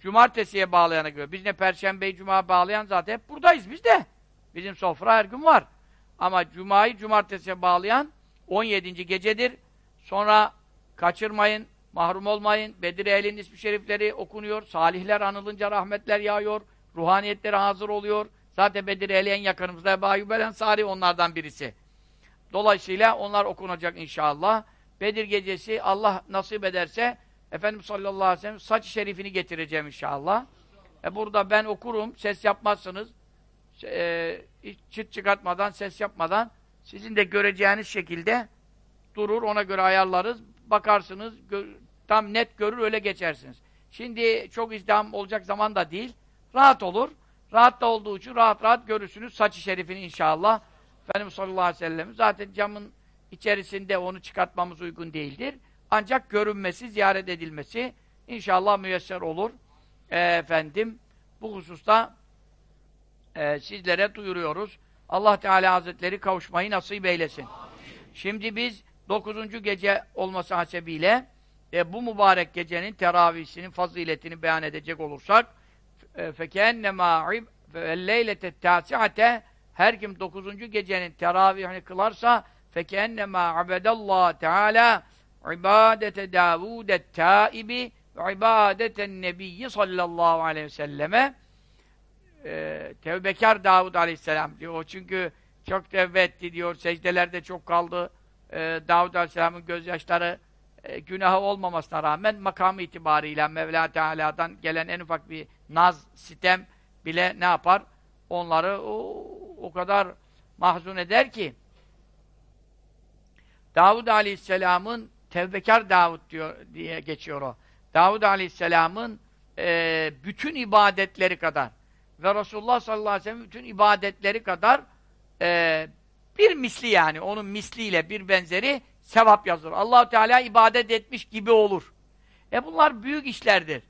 cumartesiye bağlayana geliyor. Biz ne Perşembeyi Cuma bağlayan zaten hep buradayız biz de. Bizim sofra her gün var. Ama Cuma'yı cumartesiye bağlayan 17. gecedir. Sonra kaçırmayın, mahrum olmayın. Bedir Ehlin ismi şerifleri okunuyor. Salihler anılınca rahmetler yağıyor. Ruhaniyetleri hazır oluyor. Zaten Bedir Ehli en yakınımızda Ebu Ayyub Sari onlardan birisi. Dolayısıyla onlar okunacak inşallah. Bedir gecesi Allah nasip ederse Efendimiz sallallahu aleyhi ve sellem saç şerifini getireceğim inşallah. E burada ben okurum, ses yapmazsınız e, çıt çıkartmadan, ses yapmadan sizin de göreceğiniz şekilde durur, ona göre ayarlarız. Bakarsınız, tam net görür, öyle geçersiniz. Şimdi çok izdiham olacak zaman da değil. Rahat olur. Rahat da olduğu için rahat rahat görürsünüz saçı şerifini inşallah. Efendimiz sallallahu aleyhi ve sellem zaten camın içerisinde onu çıkartmamız uygun değildir. Ancak görünmesi, ziyaret edilmesi inşallah müyesser olur. E, efendim, bu hususta e, sizlere duyuruyoruz. Allah Teala Hazretleri kavuşmayı nasip eylesin. Şimdi biz dokuzuncu gece olması hasebiyle e, bu mübarek gecenin teravihisinin faziletini beyan edecek olursak فَكَاَنَّمَا وَالْلَيْلَةَ التَّاسِعَةَ Her kim dokuzuncu gecenin teravihini kılarsa فَكَاَنَّمَا عَبَدَ اللّٰهِ تَعَالَى عِبَادَةَ دَاوُودَ التَّائِبِ وَعِبَادَةَ النَّبِيِّ sallallahu aleyhi ve selleme e, tevbekar Davud Aleyhisselam diyor. O çünkü çok tevbe etti diyor. Secdelerde çok kaldı. E, Davud Aleyhisselam'ın gözyaşları e, günahı olmamasına rağmen makamı itibariyle Mevla Teala'dan gelen en ufak bir naz, sitem bile ne yapar? Onları o, o kadar mahzun eder ki Davud Aleyhisselam'ın tevbekar Davud diyor diye geçiyor o. Davud Aleyhisselam'ın e, bütün ibadetleri kadar ve Resulullah sallallahu aleyhi ve sellem bütün ibadetleri kadar e, bir misli yani, onun misliyle bir benzeri sevap yazılır. allah Teala ibadet etmiş gibi olur. E bunlar büyük işlerdir.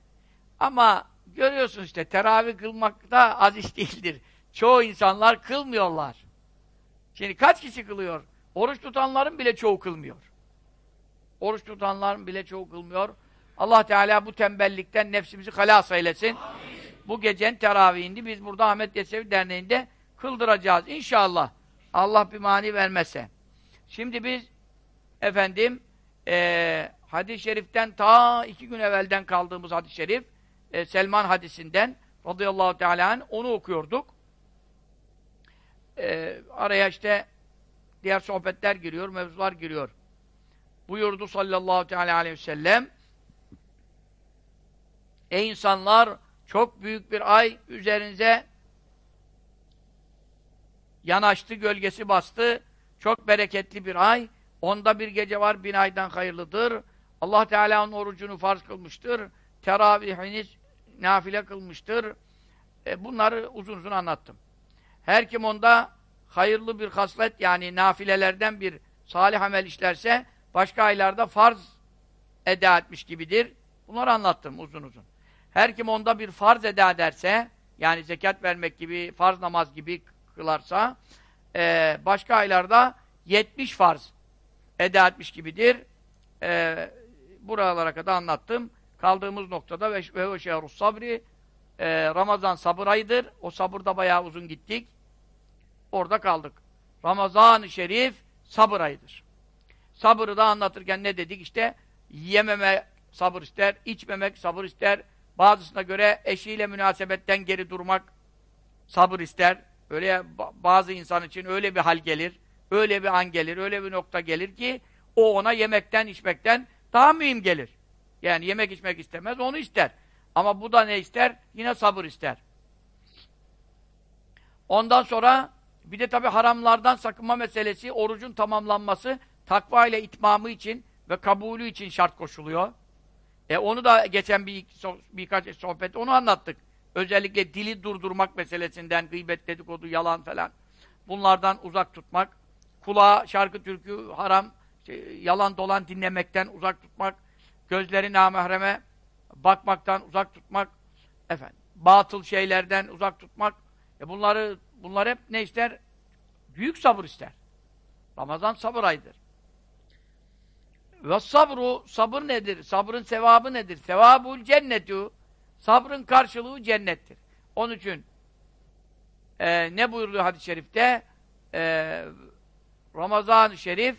Ama görüyorsun işte teravih kılmak da az iş değildir. Çoğu insanlar kılmıyorlar. Şimdi kaç kişi kılıyor? Oruç tutanların bile çoğu kılmıyor. Oruç tutanların bile çoğu kılmıyor. Allah Teala bu tembellikten nefsimizi halas eylesin. Amin. Bu gecenin teravihindi. Biz burada Ahmet Yesevi Derneği'nde kıldıracağız. İnşallah. Allah bir mani vermezse. Şimdi biz efendim e, hadis-i şeriften ta iki gün evvelden kaldığımız hadis-i şerif e, Selman hadisinden radıyallahu teala onu okuyorduk. E, araya işte diğer sohbetler giriyor, mevzular giriyor. Buyurdu sallallahu teala aleyhi ve sellem Ey insanlar çok büyük bir ay üzerinize yanaştı, gölgesi bastı. Çok bereketli bir ay. Onda bir gece var, bin aydan hayırlıdır. Allah Teala'nın orucunu farz kılmıştır. Teravihiniz nafile kılmıştır. E bunları uzun uzun anlattım. Her kim onda hayırlı bir haslet yani nafilelerden bir salih amel işlerse başka aylarda farz eda etmiş gibidir. Bunları anlattım uzun uzun. Her kim onda bir farz eda ederse yani zekat vermek gibi, farz namaz gibi kılarsa e, başka aylarda 70 farz eda etmiş gibidir. E, buralara kadar anlattım. Kaldığımız noktada ve ve şehrus sabri e, Ramazan sabır ayıdır. O sabırda bayağı uzun gittik. Orada kaldık. Ramazan-ı Şerif sabır ayıdır. Sabırı da anlatırken ne dedik? İşte yememe sabır ister, içmemek sabır ister. Bazısına göre eşiyle münasebetten geri durmak sabır ister. Öyle bazı insan için öyle bir hal gelir, öyle bir an gelir, öyle bir nokta gelir ki o ona yemekten, içmekten daha mühim gelir. Yani yemek içmek istemez, onu ister. Ama bu da ne ister? Yine sabır ister. Ondan sonra bir de tabi haramlardan sakınma meselesi, orucun tamamlanması, takva ile itmamı için ve kabulü için şart koşuluyor. E onu da geçen bir birkaç sohbet onu anlattık. Özellikle dili durdurmak meselesinden, gıybet, dedikodu, yalan falan. Bunlardan uzak tutmak. Kulağa şarkı, türkü, haram, şey, yalan dolan dinlemekten uzak tutmak. Gözleri namahreme bakmaktan uzak tutmak. Efendim, batıl şeylerden uzak tutmak. E bunları, bunlar hep ne ister? Büyük sabır ister. Ramazan sabır ayıdır. Ve sabru, sabır nedir? Sabrın sevabı nedir? Sevabul cennetu. Sabrın karşılığı cennettir. Onun için e, ne buyurdu hadis-i şerifte? E, Ramazan-ı Şerif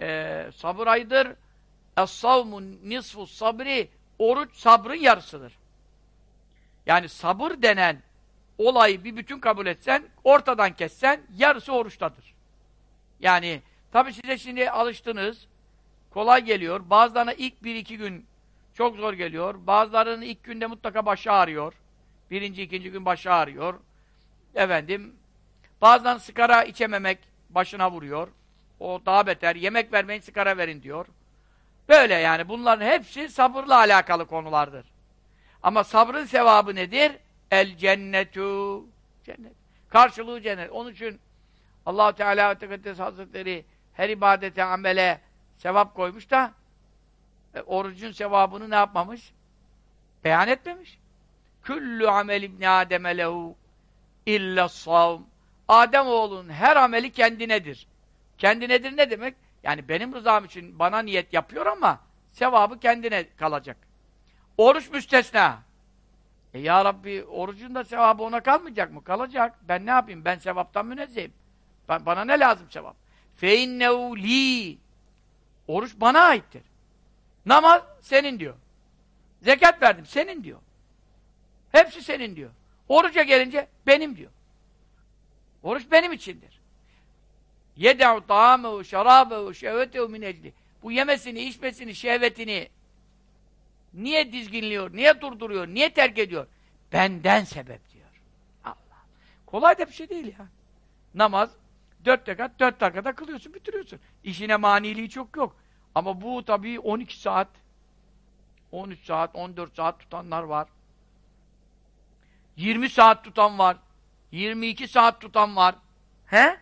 e, sabır ayıdır. Es-savmun nisfu sabri oruç sabrın yarısıdır. Yani sabır denen olayı bir bütün kabul etsen, ortadan kessen yarısı oruçtadır. Yani tabi size şimdi alıştınız, kolay geliyor. Bazılarına ilk bir iki gün çok zor geliyor. Bazılarının ilk günde mutlaka başı ağrıyor. Birinci, ikinci gün başı ağrıyor. Efendim, bazen sigara içememek başına vuruyor. O daha beter. Yemek vermeyin, sigara verin diyor. Böyle yani. Bunların hepsi sabırla alakalı konulardır. Ama sabrın sevabı nedir? El cennetu. Cennet. Karşılığı cennet. Onun için allah Teala ve Tekaddes Hazretleri her ibadete, amele sevap koymuş da e, orucun sevabını ne yapmamış? Beyan etmemiş. Küllü amel ibni Adem'e lehu illa savm. Adem oğlunun her ameli kendinedir. Kendinedir ne demek? Yani benim rızam için bana niyet yapıyor ama sevabı kendine kalacak. Oruç müstesna. E ya Rabbi orucun da sevabı ona kalmayacak mı? Kalacak. Ben ne yapayım? Ben sevaptan münezzehim. Ben, bana ne lazım sevap? İnnehu li. Oruç bana aittir. Namaz senin diyor. Zekat verdim senin diyor. Hepsi senin diyor. Oruca gelince benim diyor. Oruç benim içindir. Yede'u ta'amehu şerabehu şehvetehu min ecli. Bu yemesini, içmesini, şehvetini niye dizginliyor, niye durduruyor, niye terk ediyor? Benden sebep diyor. Allah. Kolay da bir şey değil ya. Namaz, dört rekat, dört dakikada kılıyorsun, bitiriyorsun. İşine maniliği çok yok. Ama bu tabii 12 saat, 13 saat, 14 saat tutanlar var. 20 saat tutan var. 22 saat tutan var. He?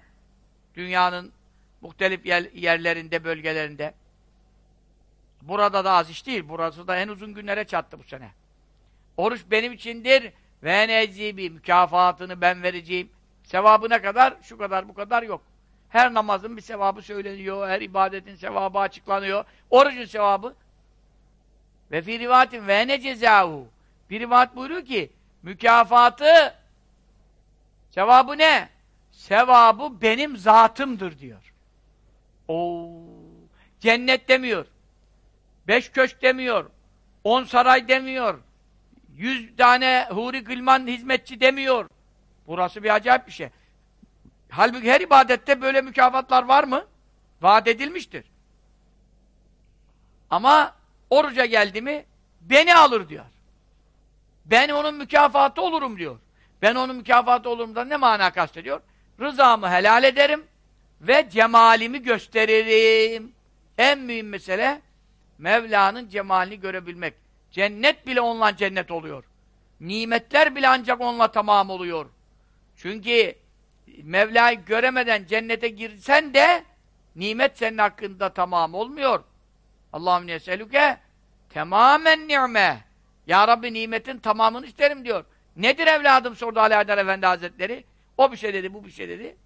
Dünyanın Muhtelif yer, yerlerinde, bölgelerinde. Burada da az iş değil. Burası da en uzun günlere çattı bu sene. Oruç benim içindir ve nezibi mükafatını ben vereceğim. Sevabına kadar şu kadar bu kadar yok. Her namazın bir sevabı söyleniyor, her ibadetin sevabı açıklanıyor. Orucun sevabı ve fi rivayetin ve ne cezahu. Bir rivayet buyuruyor ki mükafatı sevabı ne? Sevabı benim zatımdır diyor. Oo, cennet demiyor. Beş köşk demiyor. On saray demiyor. Yüz tane huri gılman hizmetçi demiyor. Burası bir acayip bir şey. Halbuki her ibadette böyle mükafatlar var mı? Vaat edilmiştir. Ama oruca geldi mi beni alır diyor. Ben onun mükafatı olurum diyor. Ben onun mükafatı olurum da ne mana kastediyor? Rızamı helal ederim ve cemalimi gösteririm. En mühim mesele Mevla'nın cemalini görebilmek. Cennet bile onunla cennet oluyor. Nimetler bile ancak onunla tamam oluyor. Çünkü Mevla'yı göremeden cennete girsen de nimet senin hakkında tamam olmuyor. Allahümme yeselüke tamamen ni'me. Ya Rabbi nimetin tamamını isterim diyor. Nedir evladım sordu Ali Haydar Efendi Hazretleri. O bir şey dedi, bu bir şey dedi.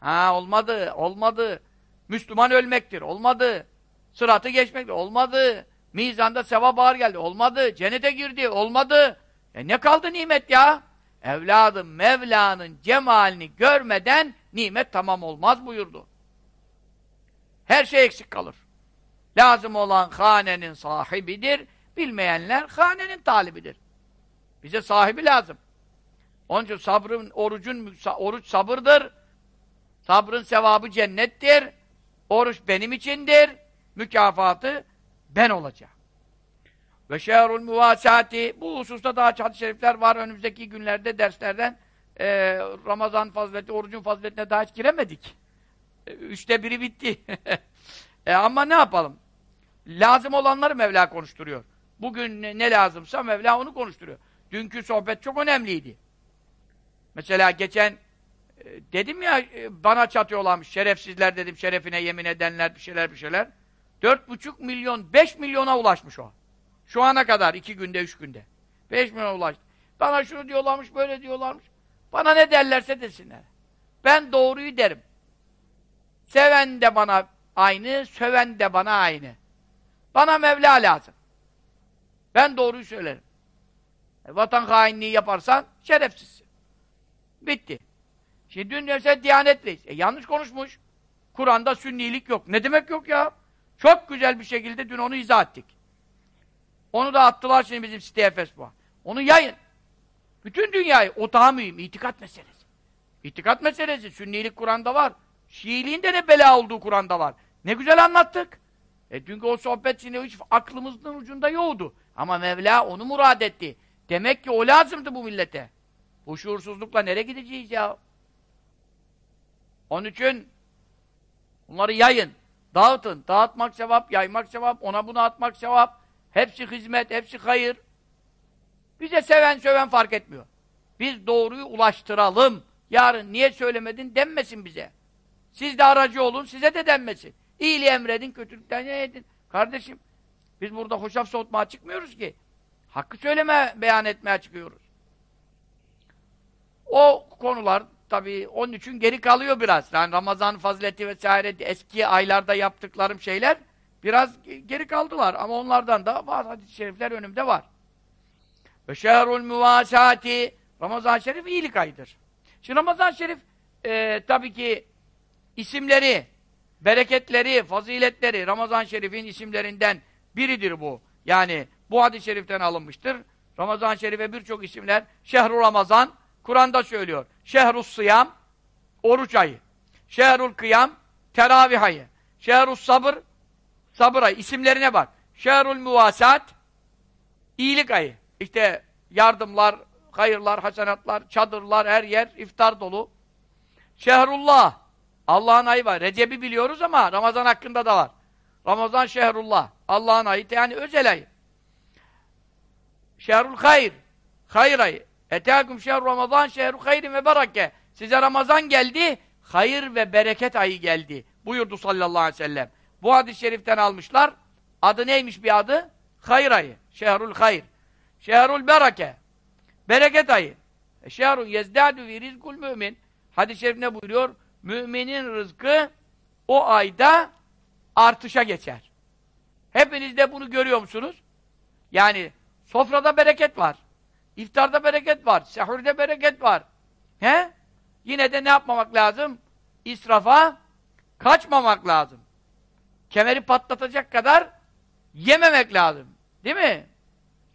Ha olmadı, olmadı. Müslüman ölmektir, olmadı. Sıratı geçmektir, olmadı. Mizanda sevap ağır geldi, olmadı. Cennete girdi, olmadı. E ne kaldı nimet ya? Evladım Mevla'nın cemalini görmeden nimet tamam olmaz buyurdu. Her şey eksik kalır. Lazım olan hanenin sahibidir. Bilmeyenler hanenin talibidir. Bize sahibi lazım. Onun için sabrın, orucun, oruç sabırdır. Sabrın sevabı cennettir. Oruç benim içindir. Mükafatı ben olacağım. Ve şehrul muvasati bu hususta daha hadis-i şerifler var önümüzdeki günlerde derslerden e, Ramazan fazileti, orucun faziletine daha hiç giremedik. E, üçte biri bitti. e, ama ne yapalım? Lazım olanları Mevla konuşturuyor. Bugün ne, lazımsa Mevla onu konuşturuyor. Dünkü sohbet çok önemliydi. Mesela geçen e, dedim ya e, bana çatıyorlarmış şerefsizler dedim şerefine yemin edenler bir şeyler bir şeyler. Dört buçuk milyon, beş milyona ulaşmış o. Şu ana kadar iki günde, üç günde. Beş milyona ulaştı. Bana şunu diyorlarmış, böyle diyorlarmış. Bana ne derlerse desinler. Ben doğruyu derim. Seven de bana aynı, söven de bana aynı. Bana Mevla lazım. Ben doğruyu söylerim. E, vatan hainliği yaparsan şerefsizsin. Bitti. Şimdi dün mesela Diyanet Reis. E, yanlış konuşmuş. Kur'an'da sünnilik yok. Ne demek yok ya? Çok güzel bir şekilde dün onu izah ettik. Onu da attılar şimdi bizim siteye Facebook'a. Onu yayın. Bütün dünyayı, o daha mühim, itikat meselesi. İtikat meselesi, sünnilik Kur'an'da var. Şiiliğin de ne bela olduğu Kur'an'da var. Ne güzel anlattık. E çünkü o sohbet şimdi hiç aklımızın ucunda yoktu. Ama Mevla onu murad etti. Demek ki o lazımdı bu millete. Bu şuursuzlukla nereye gideceğiz ya? Onun için bunları yayın, dağıtın. Dağıtmak sevap, yaymak sevap, ona bunu atmak sevap. Hepsi hizmet, hepsi hayır. Bize seven söven fark etmiyor. Biz doğruyu ulaştıralım. Yarın niye söylemedin denmesin bize. Siz de aracı olun, size de denmesin. İyiliği emredin, kötülükten ne edin. Kardeşim, biz burada hoşaf soğutmaya çıkmıyoruz ki. Hakkı söyleme, beyan etmeye çıkıyoruz. O konular tabii onun için geri kalıyor biraz. Yani Ramazan fazileti vesaire eski aylarda yaptıklarım şeyler biraz geri kaldılar ama onlardan da bazı hadis-i şerifler önümde var. Ve şehrul muvasati Ramazan Şerif iyilik ayıdır. Şimdi Ramazan Şerif e, tabii ki isimleri, bereketleri, faziletleri Ramazan Şerif'in isimlerinden biridir bu. Yani bu hadis-i şeriften alınmıştır. Ramazan Şerif'e birçok isimler Şehru Ramazan Kur'an'da söylüyor. Şehrus Sıyam oruç ayı. Şehrul Kıyam teravih ayı. Şehrus Sabır sabır ayı. İsimlerine bak. Şehrul Muvasat iyilik ayı. İşte yardımlar, hayırlar, hasenatlar, çadırlar, her yer iftar dolu. Şehrullah Allah'ın ayı var. Recep'i biliyoruz ama Ramazan hakkında da var. Ramazan şehrullah. Allah'ın ayı yani özel ayı. Şehrul hayr. Hayır ayı. Etâkum şehru Ramazan şehru hayrin ve bereke. Size Ramazan geldi, hayır ve bereket ayı geldi. buyurdu sallallahu aleyhi ve sellem. Bu hadis-i şeriften almışlar. Adı neymiş bir adı? Hayır ayı. Şehrul hayr. Şehrul bereke. Bereket ayı. E, şehrun yezdâdü vi rizkul mümin. Hadis-i şerif ne buyuruyor? Müminin rızkı o ayda artışa geçer. Hepiniz de bunu görüyor musunuz? Yani sofrada bereket var. İftarda bereket var. Sehurda bereket var. He? Yine de ne yapmamak lazım? İsrafa kaçmamak lazım. Kemeri patlatacak kadar yememek lazım. Değil mi?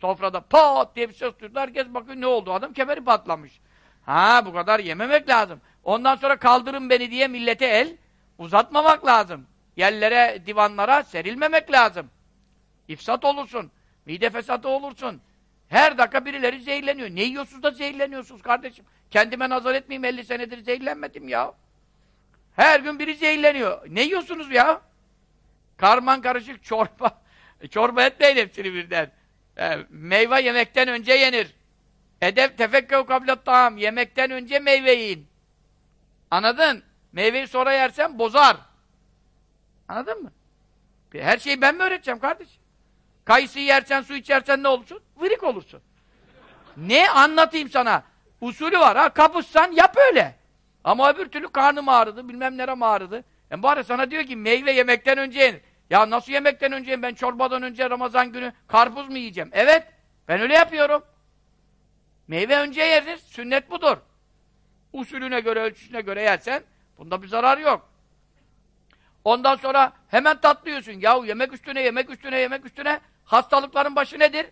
Sofrada pat diye bir ses duydu. Herkes bakıyor ne oldu? Adam kemeri patlamış. Ha bu kadar yememek lazım. Ondan sonra kaldırın beni diye millete el uzatmamak lazım. Yerlere, divanlara serilmemek lazım. İfsat olursun. Mide fesatı olursun. Her dakika birileri zehirleniyor. Ne yiyorsunuz da zehirleniyorsunuz kardeşim? Kendime nazar etmeyeyim 50 senedir zehirlenmedim ya. Her gün biri zehirleniyor. Ne yiyorsunuz ya? Karman karışık çorba. E, çorba etmeyin hepsini birden. E, meyve yemekten önce yenir. Edep tefekkev kablet tam. Yemekten önce meyve yiyin. Anladın? Meyveyi sonra yersen bozar. Anladın mı? Her şeyi ben mi öğreteceğim kardeşim? Kayısı yersen, su içersen ne olursun? Vırik olursun. Ne anlatayım sana? Usulü var ha. Kapışsan yap öyle. Ama öbür türlü karnım ağrıdı, bilmem nerem ağrıdı. E bari sana diyor ki meyve yemekten önce yenir. Ya nasıl yemekten önce Ben çorbadan önce Ramazan günü karpuz mu yiyeceğim? Evet. Ben öyle yapıyorum. Meyve önce yenir. Sünnet budur. Usulüne göre, ölçüsüne göre yersen bunda bir zarar yok. Ondan sonra hemen tatlı yiyorsun. Yahu yemek üstüne, yemek üstüne, yemek üstüne hastalıkların başı nedir?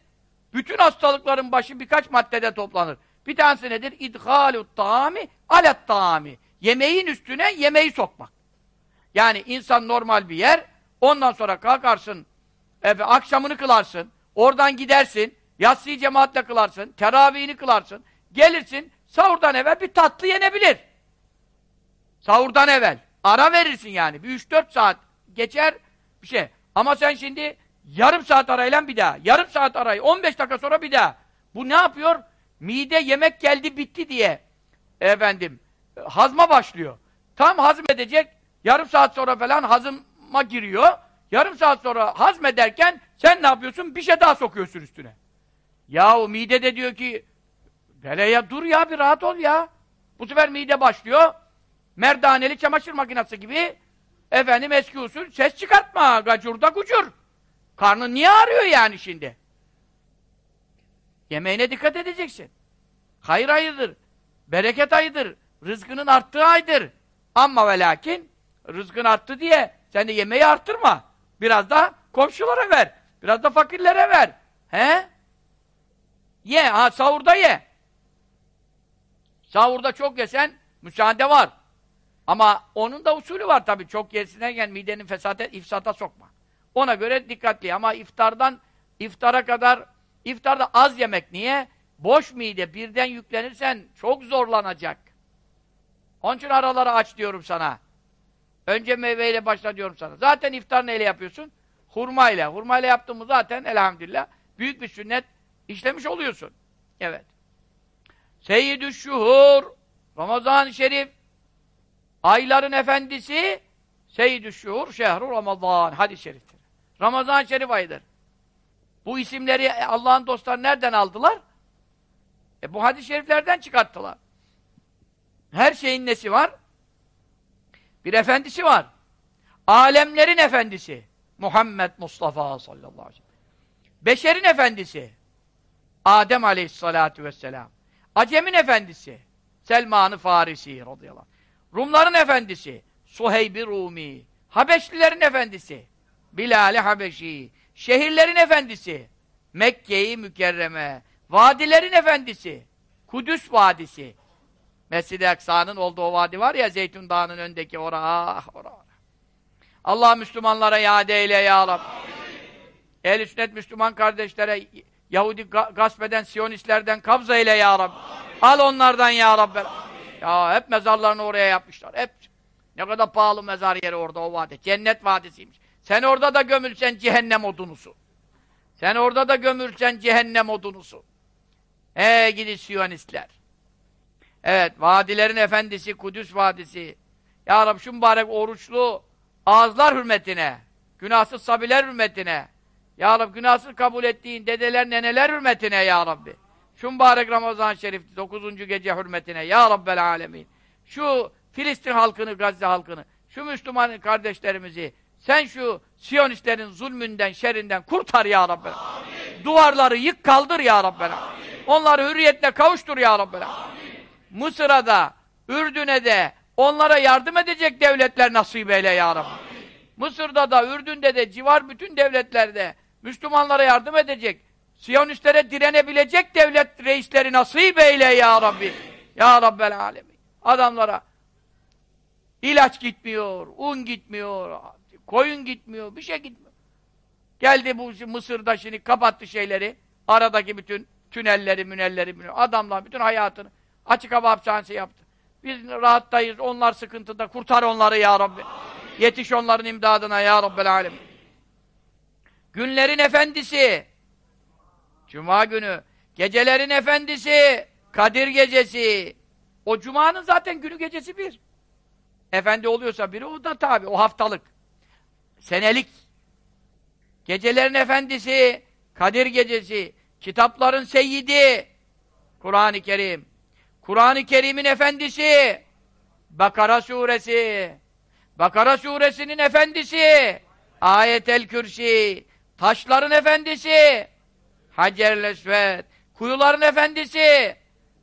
Bütün hastalıkların başı birkaç maddede toplanır. Bir tanesi nedir? İdhalut taami alet taami. Yemeğin üstüne yemeği sokmak. Yani insan normal bir yer, ondan sonra kalkarsın, evet, akşamını kılarsın, oradan gidersin, yatsıyı cemaatle kılarsın, teravihini kılarsın, gelirsin, sahurdan evvel bir tatlı yenebilir. Sahurdan evvel. Ara verirsin yani. Bir 3-4 saat geçer bir şey. Ama sen şimdi yarım saat arayla bir daha, yarım saat arayı, 15 dakika sonra bir daha. Bu ne yapıyor? Mide yemek geldi bitti diye efendim hazma başlıyor. Tam hazmedecek yarım saat sonra falan hazıma giriyor. Yarım saat sonra hazmederken sen ne yapıyorsun? Bir şey daha sokuyorsun üstüne. Yahu mide de diyor ki hele ya dur ya bir rahat ol ya. Bu sefer mide başlıyor. Merdaneli çamaşır makinesi gibi efendim eski usul ses çıkartma. Gacurda gucur. Karnın niye ağrıyor yani şimdi? Yemeğine dikkat edeceksin. Hayır ayıdır. Bereket ayıdır. Rızkının arttığı aydır. Ama ve lakin rızkın arttı diye sen de yemeği arttırma. Biraz da komşulara ver. Biraz da fakirlere ver. He? Ye. Ha sahurda ye. Sahurda çok yesen müsaade var. Ama onun da usulü var tabii. Çok yesine gel midenin fesate, ifsata sokma. Ona göre dikkatli ama iftardan iftara kadar iftarda az yemek niye? Boş mide birden yüklenirsen çok zorlanacak. Onun için araları aç diyorum sana. Önce meyveyle başla diyorum sana. Zaten iftar neyle yapıyorsun? Hurmayla. Hurmayla yaptığımız zaten elhamdülillah büyük bir sünnet işlemiş oluyorsun. Evet. Seyyidü şuhur Ramazan-ı Şerif ayların efendisi Seyyidü şuhur şehru Ramazan hadis-i şeriftir. Ramazan-ı Şerif ayıdır. Bu isimleri Allah'ın dostları nereden aldılar? E bu hadis-i şeriflerden çıkarttılar. Her şeyin nesi var? Bir efendisi var. Alemlerin efendisi. Muhammed Mustafa sallallahu aleyhi ve sellem. Beşerin efendisi. Adem aleyhissalatu vesselam. Acemin efendisi. Selman-ı Farisi radıyallahu anh. Rumların efendisi. Suheyb-i Rumi. Habeşlilerin efendisi. Bilal-i Habeşi. Şehirlerin efendisi. Mekke-i Mükerreme. Vadilerin efendisi. Kudüs Vadisi. Mescid-i Aksa'nın olduğu o vadi var ya Zeytun Dağı'nın öndeki ora. Ah, ora. Allah Müslümanlara iade eyle ya Rabbi. Ehl-i sünnet Müslüman kardeşlere Yahudi gasp eden Siyonistlerden kabza eyle ya Rabbi. Al onlardan ya Rabbi. Ya hep mezarlarını oraya yapmışlar. Hep. Ne kadar pahalı mezar yeri orada o vadi. Cennet vadisiymiş. Sen orada da gömülsen cehennem odunusu. Sen orada da gömülsen cehennem odunusu. He gidi Siyonistler. Evet, vadilerin efendisi, Kudüs Vadisi. Ya Rabbi şu mübarek oruçlu ağızlar hürmetine, günahsız sabiler hürmetine, Ya Rabbi günahsız kabul ettiğin dedeler, neneler hürmetine Ya Rabbi. Şu mübarek Ramazan-ı Şerif 9. gece hürmetine Ya Rabbel Alemin. Şu Filistin halkını, Gazze halkını, şu Müslüman kardeşlerimizi sen şu Siyonistlerin zulmünden, şerrinden kurtar ya Rabbi. Duvarları yık kaldır ya Rabbi. Onları hürriyetine kavuştur ya Rabbi. Mısır'a da, Ürdün'e de onlara yardım edecek devletler nasip eyle ya Rabbi. Mısır'da da, Ürdün'de de, civar bütün devletlerde Müslümanlara yardım edecek, Siyonistlere direnebilecek devlet reisleri nasip eyle ya Rabbi. Ya Rabbel Alemin. Adamlara ilaç gitmiyor, un gitmiyor, koyun gitmiyor, bir şey gitmiyor. Geldi bu Mısır'da şimdi kapattı şeyleri, aradaki bütün tünelleri, münelleri, adamlar bütün hayatını açık hava hapishanesi yaptı. Biz rahattayız, onlar sıkıntıda, kurtar onları ya Rabbi. Yetiş onların imdadına ya Rabbel Alem. Günlerin efendisi, Cuma günü, gecelerin efendisi, Kadir gecesi. O Cuma'nın zaten günü gecesi bir. Efendi oluyorsa biri o da tabi, o haftalık. Senelik. Gecelerin efendisi, Kadir gecesi, kitapların seyyidi, Kur'an-ı Kerim. Kur'an-ı Kerim'in efendisi, Bakara suresi. Bakara suresinin efendisi, Ayet-el Kürsi. Taşların efendisi, Hacer-i Esved. Kuyuların efendisi,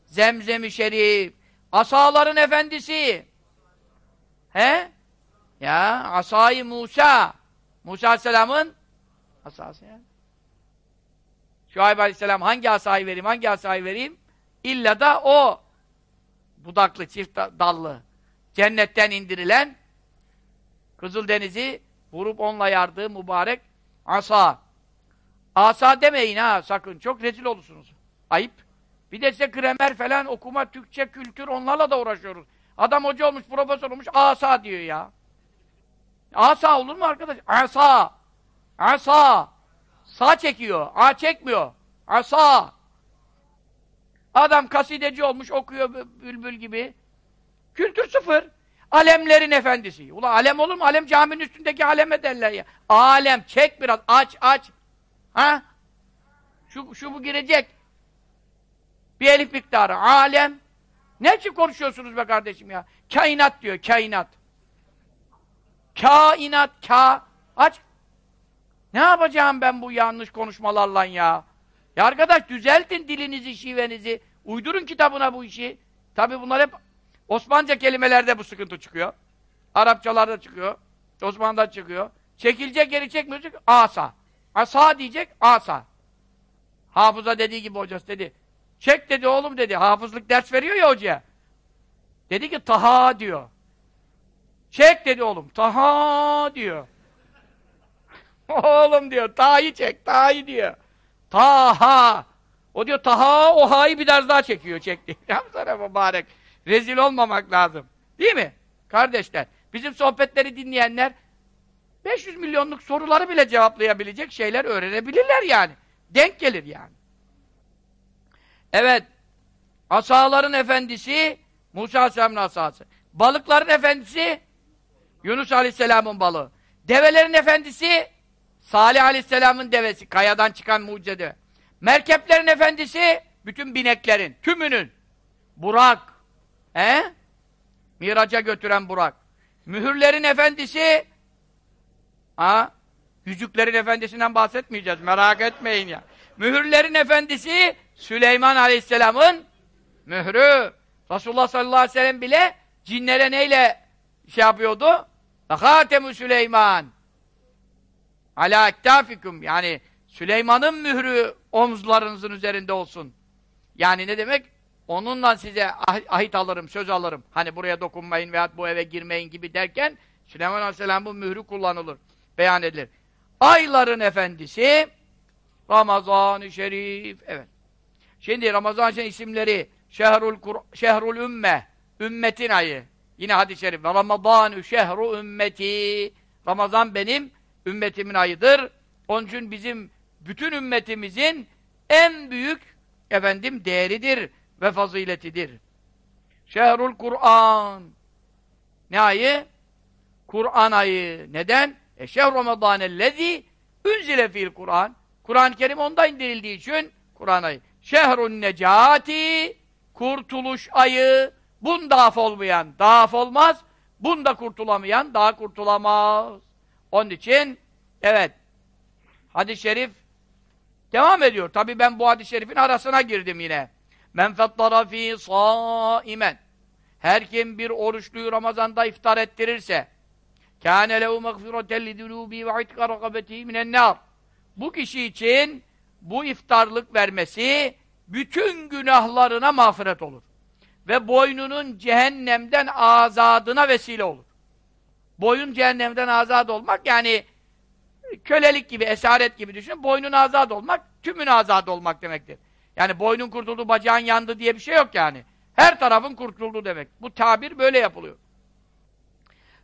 Zemzem-i Şerif. Asaların efendisi. He? Ya asayı Musa. Musa Aleyhisselam'ın asası yani. Şuayb Aleyhisselam hangi asayı vereyim, hangi asayı vereyim? İlla da o budaklı, çift dallı cennetten indirilen Kızıldeniz'i vurup onunla yardığı mübarek asa. Asa demeyin ha sakın. Çok rezil olursunuz. Ayıp. Bir de size gramer falan okuma, Türkçe, kültür onlarla da uğraşıyoruz. Adam hoca olmuş, profesör olmuş, asa diyor ya. Asa olur mu arkadaş? Asa. Asa. Sağ çekiyor. A çekmiyor. Asa. Adam kasideci olmuş, okuyor bülbül gibi. Kültür sıfır. Alemlerin efendisi. Ulan alem olur mu? Alem caminin üstündeki aleme derler ya. Alem. Çek biraz. Aç, aç. Ha? Şu, şu bu girecek. Bir elif miktarı. Alem. Ne için konuşuyorsunuz be kardeşim ya? Kainat diyor, kainat. Kainat, ka. Aç. Ne yapacağım ben bu yanlış konuşmalarla ya? Ya arkadaş düzeltin dilinizi, şivenizi. Uydurun kitabına bu işi. Tabi bunlar hep Osmanlıca kelimelerde bu sıkıntı çıkıyor. Arapçalarda çıkıyor. Osmanlı'da çıkıyor. Çekilecek geri çekmeyecek. Asa. Asa diyecek. Asa. Hafıza dediği gibi hocası dedi. Çek dedi oğlum dedi. Hafızlık ders veriyor ya hocaya. Dedi ki taha diyor. Çek dedi oğlum. Taha diyor. oğlum diyor. Taha'yı çek. Taha'yı diyor. Taha. O diyor taha o ha'yı bir ders daha çekiyor. Çekti. Yapsana mübarek. Rezil olmamak lazım. Değil mi? Kardeşler. Bizim sohbetleri dinleyenler 500 milyonluk soruları bile cevaplayabilecek şeyler öğrenebilirler yani. Denk gelir yani. Evet. Asaların efendisi Musa Aleyhisselam'ın asası. Balıkların efendisi Yunus Aleyhisselam'ın balığı. Develerin efendisi Salih Aleyhisselam'ın devesi. Kayadan çıkan mucize Merkeplerin efendisi bütün bineklerin, tümünün. Burak. He? Miraca götüren Burak. Mühürlerin efendisi ha? Yüzüklerin efendisinden bahsetmeyeceğiz. Merak etmeyin ya. Mühürlerin efendisi Süleyman Aleyhisselam'ın mührü. Resulullah sallallahu aleyhi ve sellem bile cinlere neyle şey yapıyordu? Hatemü Süleyman. Ala ektafikum. Yani Süleyman'ın mührü omuzlarınızın üzerinde olsun. Yani ne demek? Onunla size ah ahit alırım, söz alırım. Hani buraya dokunmayın veya bu eve girmeyin gibi derken Süleyman Aleyhisselam'ın mührü kullanılır, beyan edilir. Ayların efendisi Ramazan-ı Şerif. Evet. Şimdi Ramazan-ı Şerif isimleri Şehrul, Kur Şehrul Ümme Ümmetin ayı. Yine hadis-i şerif. Ramazan-ı şehru ümmeti. Ramazan benim ümmetimin ayıdır. Onun için bizim bütün ümmetimizin en büyük efendim değeridir ve faziletidir. Şehrul Kur'an. Ne ayı? Kur'an ayı. Neden? E şehr Ramazanellezi unzile fil Kur'an. Kur'an-ı Kerim onda indirildiği için Kur'an ayı. Şehrun necati kurtuluş ayı. Bunda af olmayan daha af olmaz. Bunda kurtulamayan daha kurtulamaz. Onun için evet hadis-i şerif devam ediyor. Tabi ben bu hadis-i şerifin arasına girdim yine. Men fettara fî sâimen her kim bir oruçluyu Ramazan'da iftar ettirirse kâne lehu mağfireten lidulûbî ve itka rakabetî minennâr bu kişi için bu iftarlık vermesi bütün günahlarına mağfiret olur. Ve boynunun cehennemden azadına vesile olur. Boyun cehennemden azad olmak yani kölelik gibi, esaret gibi düşün. Boynun azad olmak, tümün azad olmak demektir. Yani boynun kurtuldu, bacağın yandı diye bir şey yok yani. Her tarafın kurtuldu demek. Bu tabir böyle yapılıyor.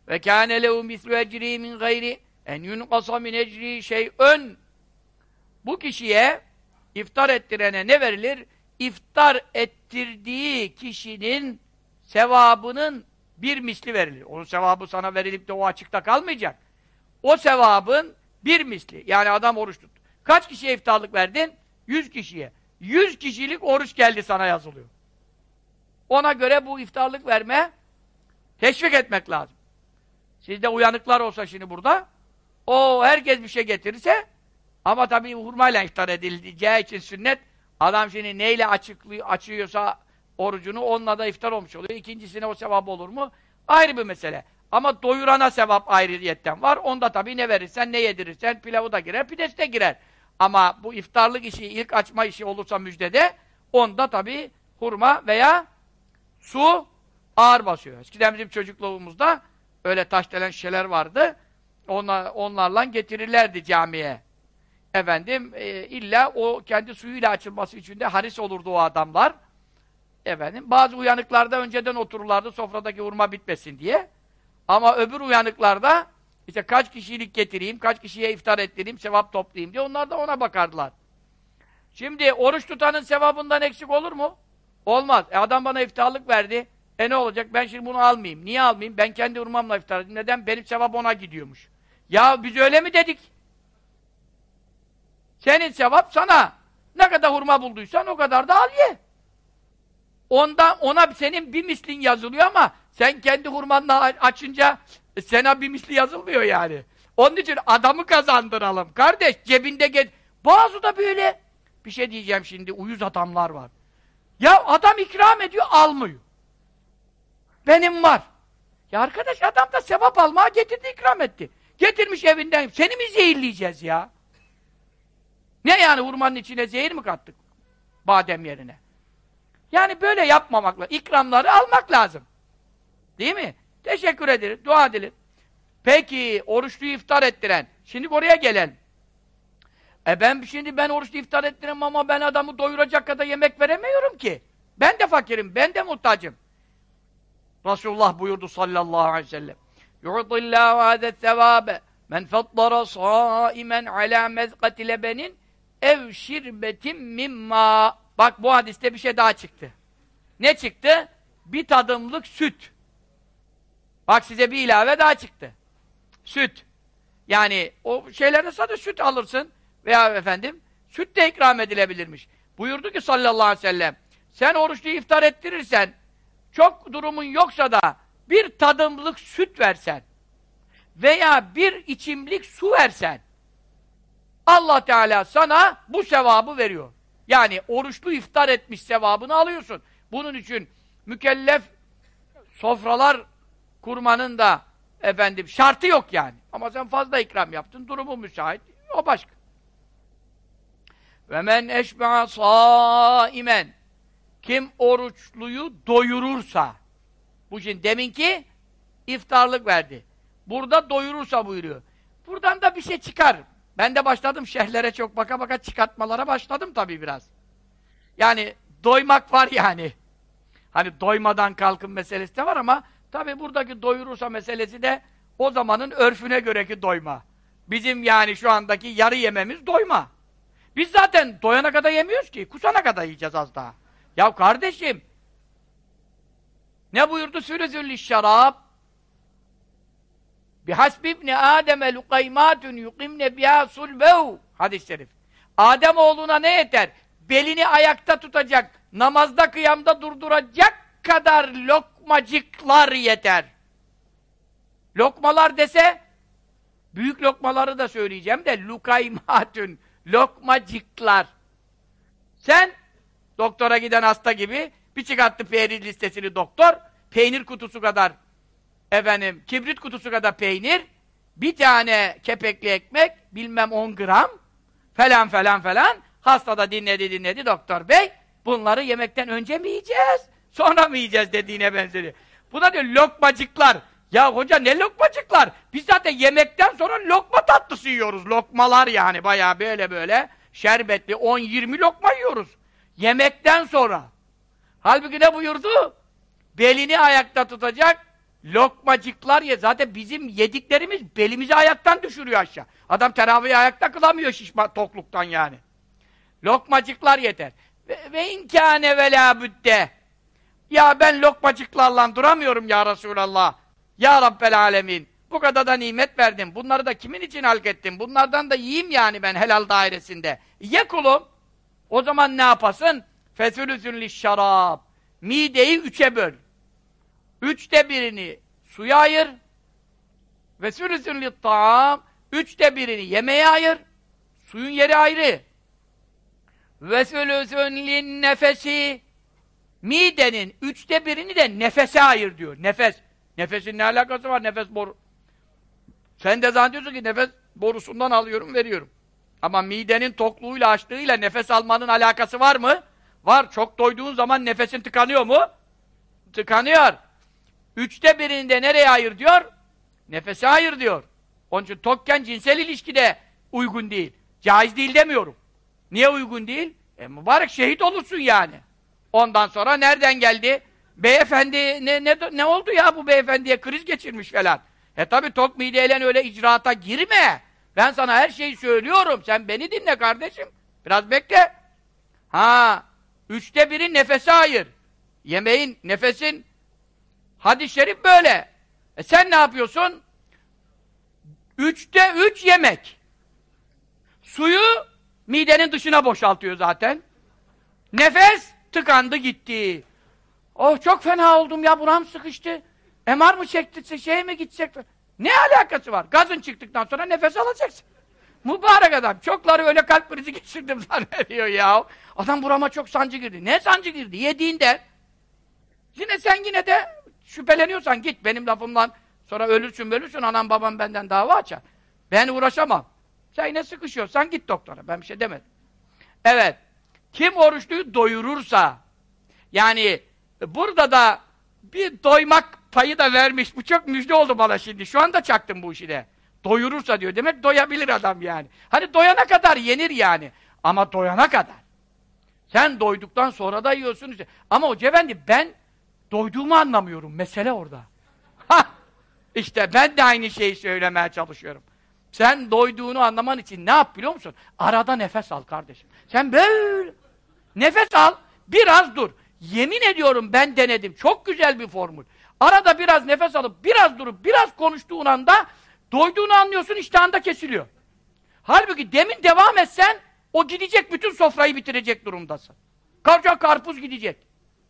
Ve kâne lehu mislu ecri min gayri en yunqasa min ecri şey'ön bu kişiye iftar ettirene ne verilir? İftar ettirdiği kişinin sevabının bir misli verilir. Onun sevabı sana verilip de o açıkta kalmayacak. O sevabın bir misli. Yani adam oruç tut. Kaç kişiye iftarlık verdin? Yüz kişiye. Yüz kişilik oruç geldi sana yazılıyor. Ona göre bu iftarlık verme teşvik etmek lazım. Sizde uyanıklar olsa şimdi burada o herkes bir şey getirirse ama tabii hurmayla iftar edileceği için sünnet adam şimdi neyle açıklıyor, açıyorsa orucunu onunla da iftar olmuş oluyor. İkincisine o sevap olur mu? Ayrı bir mesele. Ama doyurana sevap ayrıyetten var. Onda tabii ne verirsen, ne yedirirsen pilavı da girer, pidesi de girer. Ama bu iftarlık işi, ilk açma işi olursa müjdede onda tabii hurma veya su ağır basıyor. Eskiden bizim çocukluğumuzda öyle taşdelen şişeler vardı. Onlar, onlarla getirirlerdi camiye. Efendim, e, illa o kendi suyuyla açılması için de haris olurdu o adamlar. Efendim, bazı uyanıklarda önceden otururlardı sofradaki hurma bitmesin diye. Ama öbür uyanıklarda işte kaç kişilik getireyim, kaç kişiye iftar ettireyim, sevap toplayayım diye onlar da ona bakardılar. Şimdi oruç tutanın sevabından eksik olur mu? Olmaz. E adam bana iftarlık verdi. E ne olacak? Ben şimdi bunu almayayım. Niye almayayım? Ben kendi hurmamla iftar edeyim. Neden? Benim sevap ona gidiyormuş. Ya biz öyle mi dedik? Senin sevap sana. Ne kadar hurma bulduysan o kadar da al ye. Ondan, ona senin bir mislin yazılıyor ama sen kendi hurmanla açınca sana bir misli yazılmıyor yani. Onun için adamı kazandıralım. Kardeş cebinde get. Bazı da böyle bir şey diyeceğim şimdi uyuz adamlar var. Ya adam ikram ediyor almıyor. Benim var. Ya arkadaş adam da sevap almaya getirdi ikram etti. Getirmiş evinden. Seni mi zehirleyeceğiz ya? Ne yani hurmanın içine zehir mi kattık? Badem yerine. Yani böyle yapmamakla ikramları almak lazım. Değil mi? Teşekkür edilir, dua edilir. Peki, oruçlu iftar ettiren. Şimdi oraya gelen. E ben şimdi ben oruçlu iftar ettirem ama ben adamı doyuracak kadar yemek veremiyorum ki. Ben de fakirim, ben de muhtacım. Resulullah buyurdu sallallahu aleyhi ve sellem. Yu'dillâhu hâdet sevâbe men fattara sâimen alâ mezqati ev şirbetin mimma. Bak bu hadiste bir şey daha çıktı. Ne çıktı? Bir tadımlık süt. Bak size bir ilave daha çıktı. Süt. Yani o şeylerde sadece süt alırsın veya efendim süt de ikram edilebilirmiş. Buyurdu ki sallallahu aleyhi ve sellem sen oruçlu iftar ettirirsen çok durumun yoksa da bir tadımlık süt versen veya bir içimlik su versen Allah Teala sana bu sevabı veriyor. Yani oruçlu iftar etmiş sevabını alıyorsun. Bunun için mükellef sofralar kurmanın da efendim şartı yok yani. Ama sen fazla ikram yaptın, durumu müsait, o başka. Ve men eşbe'a saimen kim oruçluyu doyurursa bu için deminki iftarlık verdi. Burada doyurursa buyuruyor. Buradan da bir şey çıkar. Ben de başladım şehirlere çok baka baka çıkartmalara başladım tabii biraz. Yani doymak var yani. Hani doymadan kalkın meselesi de var ama tabii buradaki doyurursa meselesi de o zamanın örfüne göreki doyma. Bizim yani şu andaki yarı yememiz doyma. Biz zaten doyana kadar yemiyoruz ki. Kusana kadar yiyeceğiz az daha. Ya kardeşim ne buyurdu Sürezüllü şarap? Bihasbi ibni Adem'e lukaymatun yukimne biha sulbehu. Hadis-i şerif. Adem oğluna ne yeter? Belini ayakta tutacak, namazda kıyamda durduracak kadar lokmacıklar yeter. Lokmalar dese, büyük lokmaları da söyleyeceğim de lukaymatun, lokmacıklar. Sen, doktora giden hasta gibi, bir çıkarttı peynir listesini doktor, peynir kutusu kadar, efendim, kibrit kutusu kadar peynir, bir tane kepekli ekmek, bilmem 10 gram, falan falan falan, hasta da dinledi dinledi doktor bey, bunları yemekten önce mi yiyeceğiz, sonra mı yiyeceğiz dediğine benzeri. Bu da diyor lokmacıklar. Ya hoca ne lokmacıklar? Biz zaten yemekten sonra lokma tatlısı yiyoruz. Lokmalar yani bayağı böyle böyle şerbetli 10-20 lokma yiyoruz. Yemekten sonra. Halbuki ne buyurdu? Belini ayakta tutacak lokmacıklar ye. Zaten bizim yediklerimiz belimizi ayaktan düşürüyor aşağı. Adam teravih ayakta kılamıyor şişma tokluktan yani. Lokmacıklar yeter. Ve, ve inkâne ve lâ büdde. Ya ben lokmacıklarla duramıyorum ya Resulallah. Ya Rabbel alemin. Bu kadar da nimet verdin. Bunları da kimin için halk? Bunlardan da yiyeyim yani ben helal dairesinde. Ye kulum. O zaman ne yapasın? Fesülüsün şarab. Mideyi üçe böl. Üçte birini suya ayır. Ve sülüsün taam. Üçte birini yemeğe ayır. Suyun yeri ayrı. Ve sülüsün nefesi. Midenin üçte birini de nefese ayır diyor. Nefes. Nefesin ne alakası var? Nefes boru. Sen de zannediyorsun ki nefes borusundan alıyorum, veriyorum. Ama midenin tokluğuyla, açlığıyla nefes almanın alakası var mı? Var. Çok doyduğun zaman nefesin tıkanıyor mu? Tıkanıyor. Üçte birinde nereye ayır diyor? Nefese ayır diyor. Onun için tokken cinsel ilişki de uygun değil. Caiz değil demiyorum. Niye uygun değil? E mübarek şehit olursun yani. Ondan sonra nereden geldi? Beyefendi ne, ne, ne oldu ya bu beyefendiye kriz geçirmiş falan. E tabi tok mideyle öyle icraata girme. Ben sana her şeyi söylüyorum. Sen beni dinle kardeşim. Biraz bekle. Ha, üçte biri nefese ayır. Yemeğin, nefesin hadis-i şerif böyle. E sen ne yapıyorsun? Üçte üç yemek. Suyu midenin dışına boşaltıyor zaten. Nefes tıkandı gitti. Oh çok fena oldum ya buram sıkıştı. MR mı çektirse şey mi gidecek? Ne alakası var? Gazın çıktıktan sonra nefes alacaksın. Mübarek adam. Çokları öyle kalp krizi geçirdim zannediyor ya. Adam burama çok sancı girdi. Ne sancı girdi? Yediğinden. Yine sen yine de şüpheleniyorsan git benim lafımdan sonra ölürsün ölürsün anam babam benden dava açar. Ben uğraşamam. Sen yine sıkışıyorsan git doktora. Ben bir şey demedim. Evet. Kim oruçluyu doyurursa yani burada da bir doymak payı da vermiş. Bu çok müjde oldu bana şimdi. Şu anda çaktım bu işi de. Doyurursa diyor. Demek doyabilir adam yani. Hani doyana kadar yenir yani. Ama doyana kadar. Sen doyduktan sonra da yiyorsun. Ama Hoca Efendi ben doyduğumu anlamıyorum. Mesele orada. Ha! İşte ben de aynı şeyi söylemeye çalışıyorum. Sen doyduğunu anlaman için ne yap biliyor musun? Arada nefes al kardeşim. Sen böyle nefes al, biraz dur. Yemin ediyorum ben denedim. Çok güzel bir formül. Arada biraz nefes alıp, biraz durup, biraz konuştuğun anda doyduğunu anlıyorsun, iştahında kesiliyor. Halbuki demin devam etsen o gidecek, bütün sofrayı bitirecek durumdasın. Karca karpuz gidecek.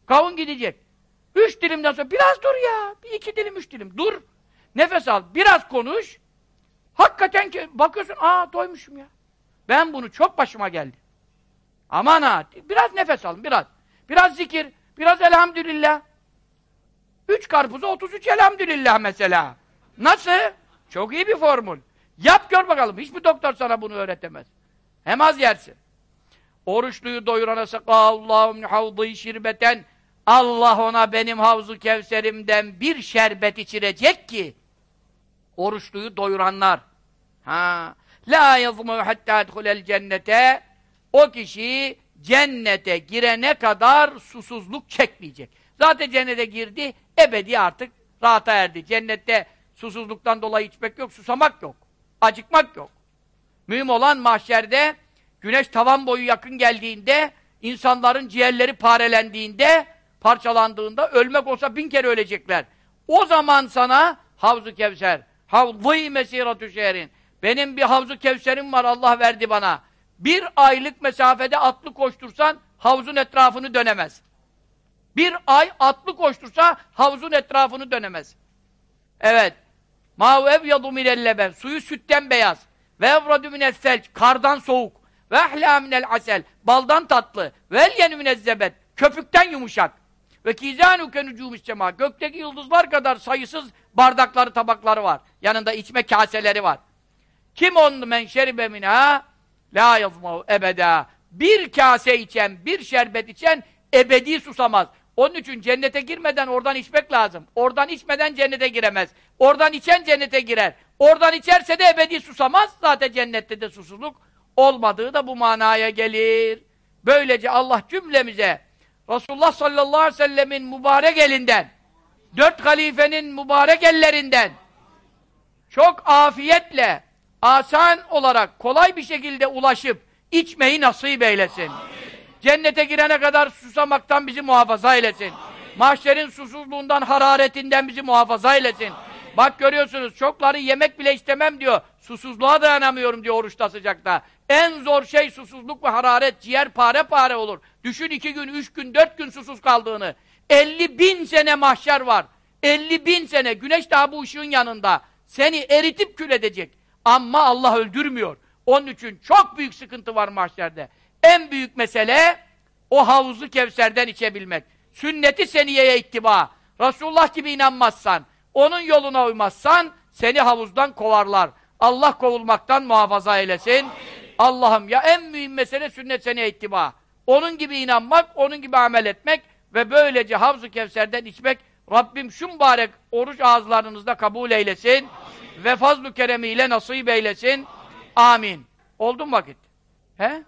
Kavun gidecek. Üç dilimden sonra biraz dur ya. Bir iki dilim, üç dilim. Dur. Nefes al. Biraz konuş. Hakikaten ki bakıyorsun, aa doymuşum ya. Ben bunu çok başıma geldi. Aman ha. Biraz nefes alın, biraz. Biraz zikir, biraz elhamdülillah. Üç karpuza 33 elhamdülillah mesela. Nasıl? Çok iyi bir formül. Yap gör bakalım. Hiçbir doktor sana bunu öğretemez. Hem az yersin. Oruçluyu doyurana sakallahum havdî şirbeten Allah ona benim havzu kevserimden bir şerbet içirecek ki oruçluyu doyuranlar ha la yazmu hatta edhulel cennete o kişi cennete girene kadar susuzluk çekmeyecek. Zaten cennete girdi, ebedi artık rahata erdi. Cennette susuzluktan dolayı içmek yok, susamak yok. Acıkmak yok. Mühim olan mahşerde güneş tavan boyu yakın geldiğinde, insanların ciğerleri parelendiğinde, parçalandığında, ölmek olsa bin kere ölecekler. O zaman sana Havzu Kevser, Havzî mesîratü şehrin. Benim bir havzu kevserim var Allah verdi bana. Bir aylık mesafede atlı koştursan havzun etrafını dönemez. Bir ay atlı koştursa havzun etrafını dönemez. Evet. Mâhu evyadu minelleben. Suyu sütten beyaz. Ve evradu minel selç. Kardan soğuk. Ve ahlâ minel asel. Baldan tatlı. Ve elyenü minezzebet. Köpükten yumuşak. Ve kîzânu kenücûmüs semâ. Gökteki yıldızlar kadar sayısız bardakları, tabakları var. Yanında içme kaseleri var. Kim onu men şeribe minâ la yazmahu ebedâ. Bir kase içen, bir şerbet içen ebedi susamaz. Onun için cennete girmeden oradan içmek lazım. Oradan içmeden cennete giremez. Oradan içen cennete girer. Oradan içerse de ebedi susamaz. Zaten cennette de susuzluk olmadığı da bu manaya gelir. Böylece Allah cümlemize Resulullah sallallahu aleyhi ve sellemin mübarek elinden dört halifenin mübarek ellerinden çok afiyetle asan olarak kolay bir şekilde ulaşıp içmeyi nasip eylesin. Amin. Cennete girene kadar susamaktan bizi muhafaza eylesin. Mahşerin susuzluğundan, hararetinden bizi muhafaza eylesin. Amin. Bak görüyorsunuz, çokları yemek bile istemem diyor. Susuzluğa dayanamıyorum diyor oruçta sıcakta. En zor şey susuzluk ve hararet, ciğer pare pare olur. Düşün iki gün, üç gün, dört gün susuz kaldığını. 50 bin sene mahşer var. 50 bin sene, güneş daha bu ışığın yanında. Seni eritip kül edecek. Ama Allah öldürmüyor. Onun için çok büyük sıkıntı var mahşerde. En büyük mesele o havuzu Kevser'den içebilmek. Sünneti seniyeye ittiba. Resulullah gibi inanmazsan, onun yoluna uymazsan seni havuzdan kovarlar. Allah kovulmaktan muhafaza eylesin. Allah'ım ya en mühim mesele sünnet seneye ittiba. Onun gibi inanmak, onun gibi amel etmek ve böylece Havzu Kevser'den içmek Rabbim şu mübarek oruç ağızlarınızda kabul eylesin Amin. ve fazl-ı keremiyle nasip eylesin. Amin. Amin. Oldu mu vakit? He?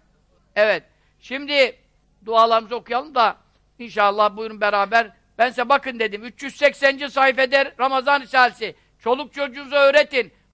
Evet. Şimdi dualarımızı okuyalım da inşallah buyurun beraber. Ben size bakın dedim. 380. sayfede Ramazan Risalesi. Çoluk çocuğunuza öğretin.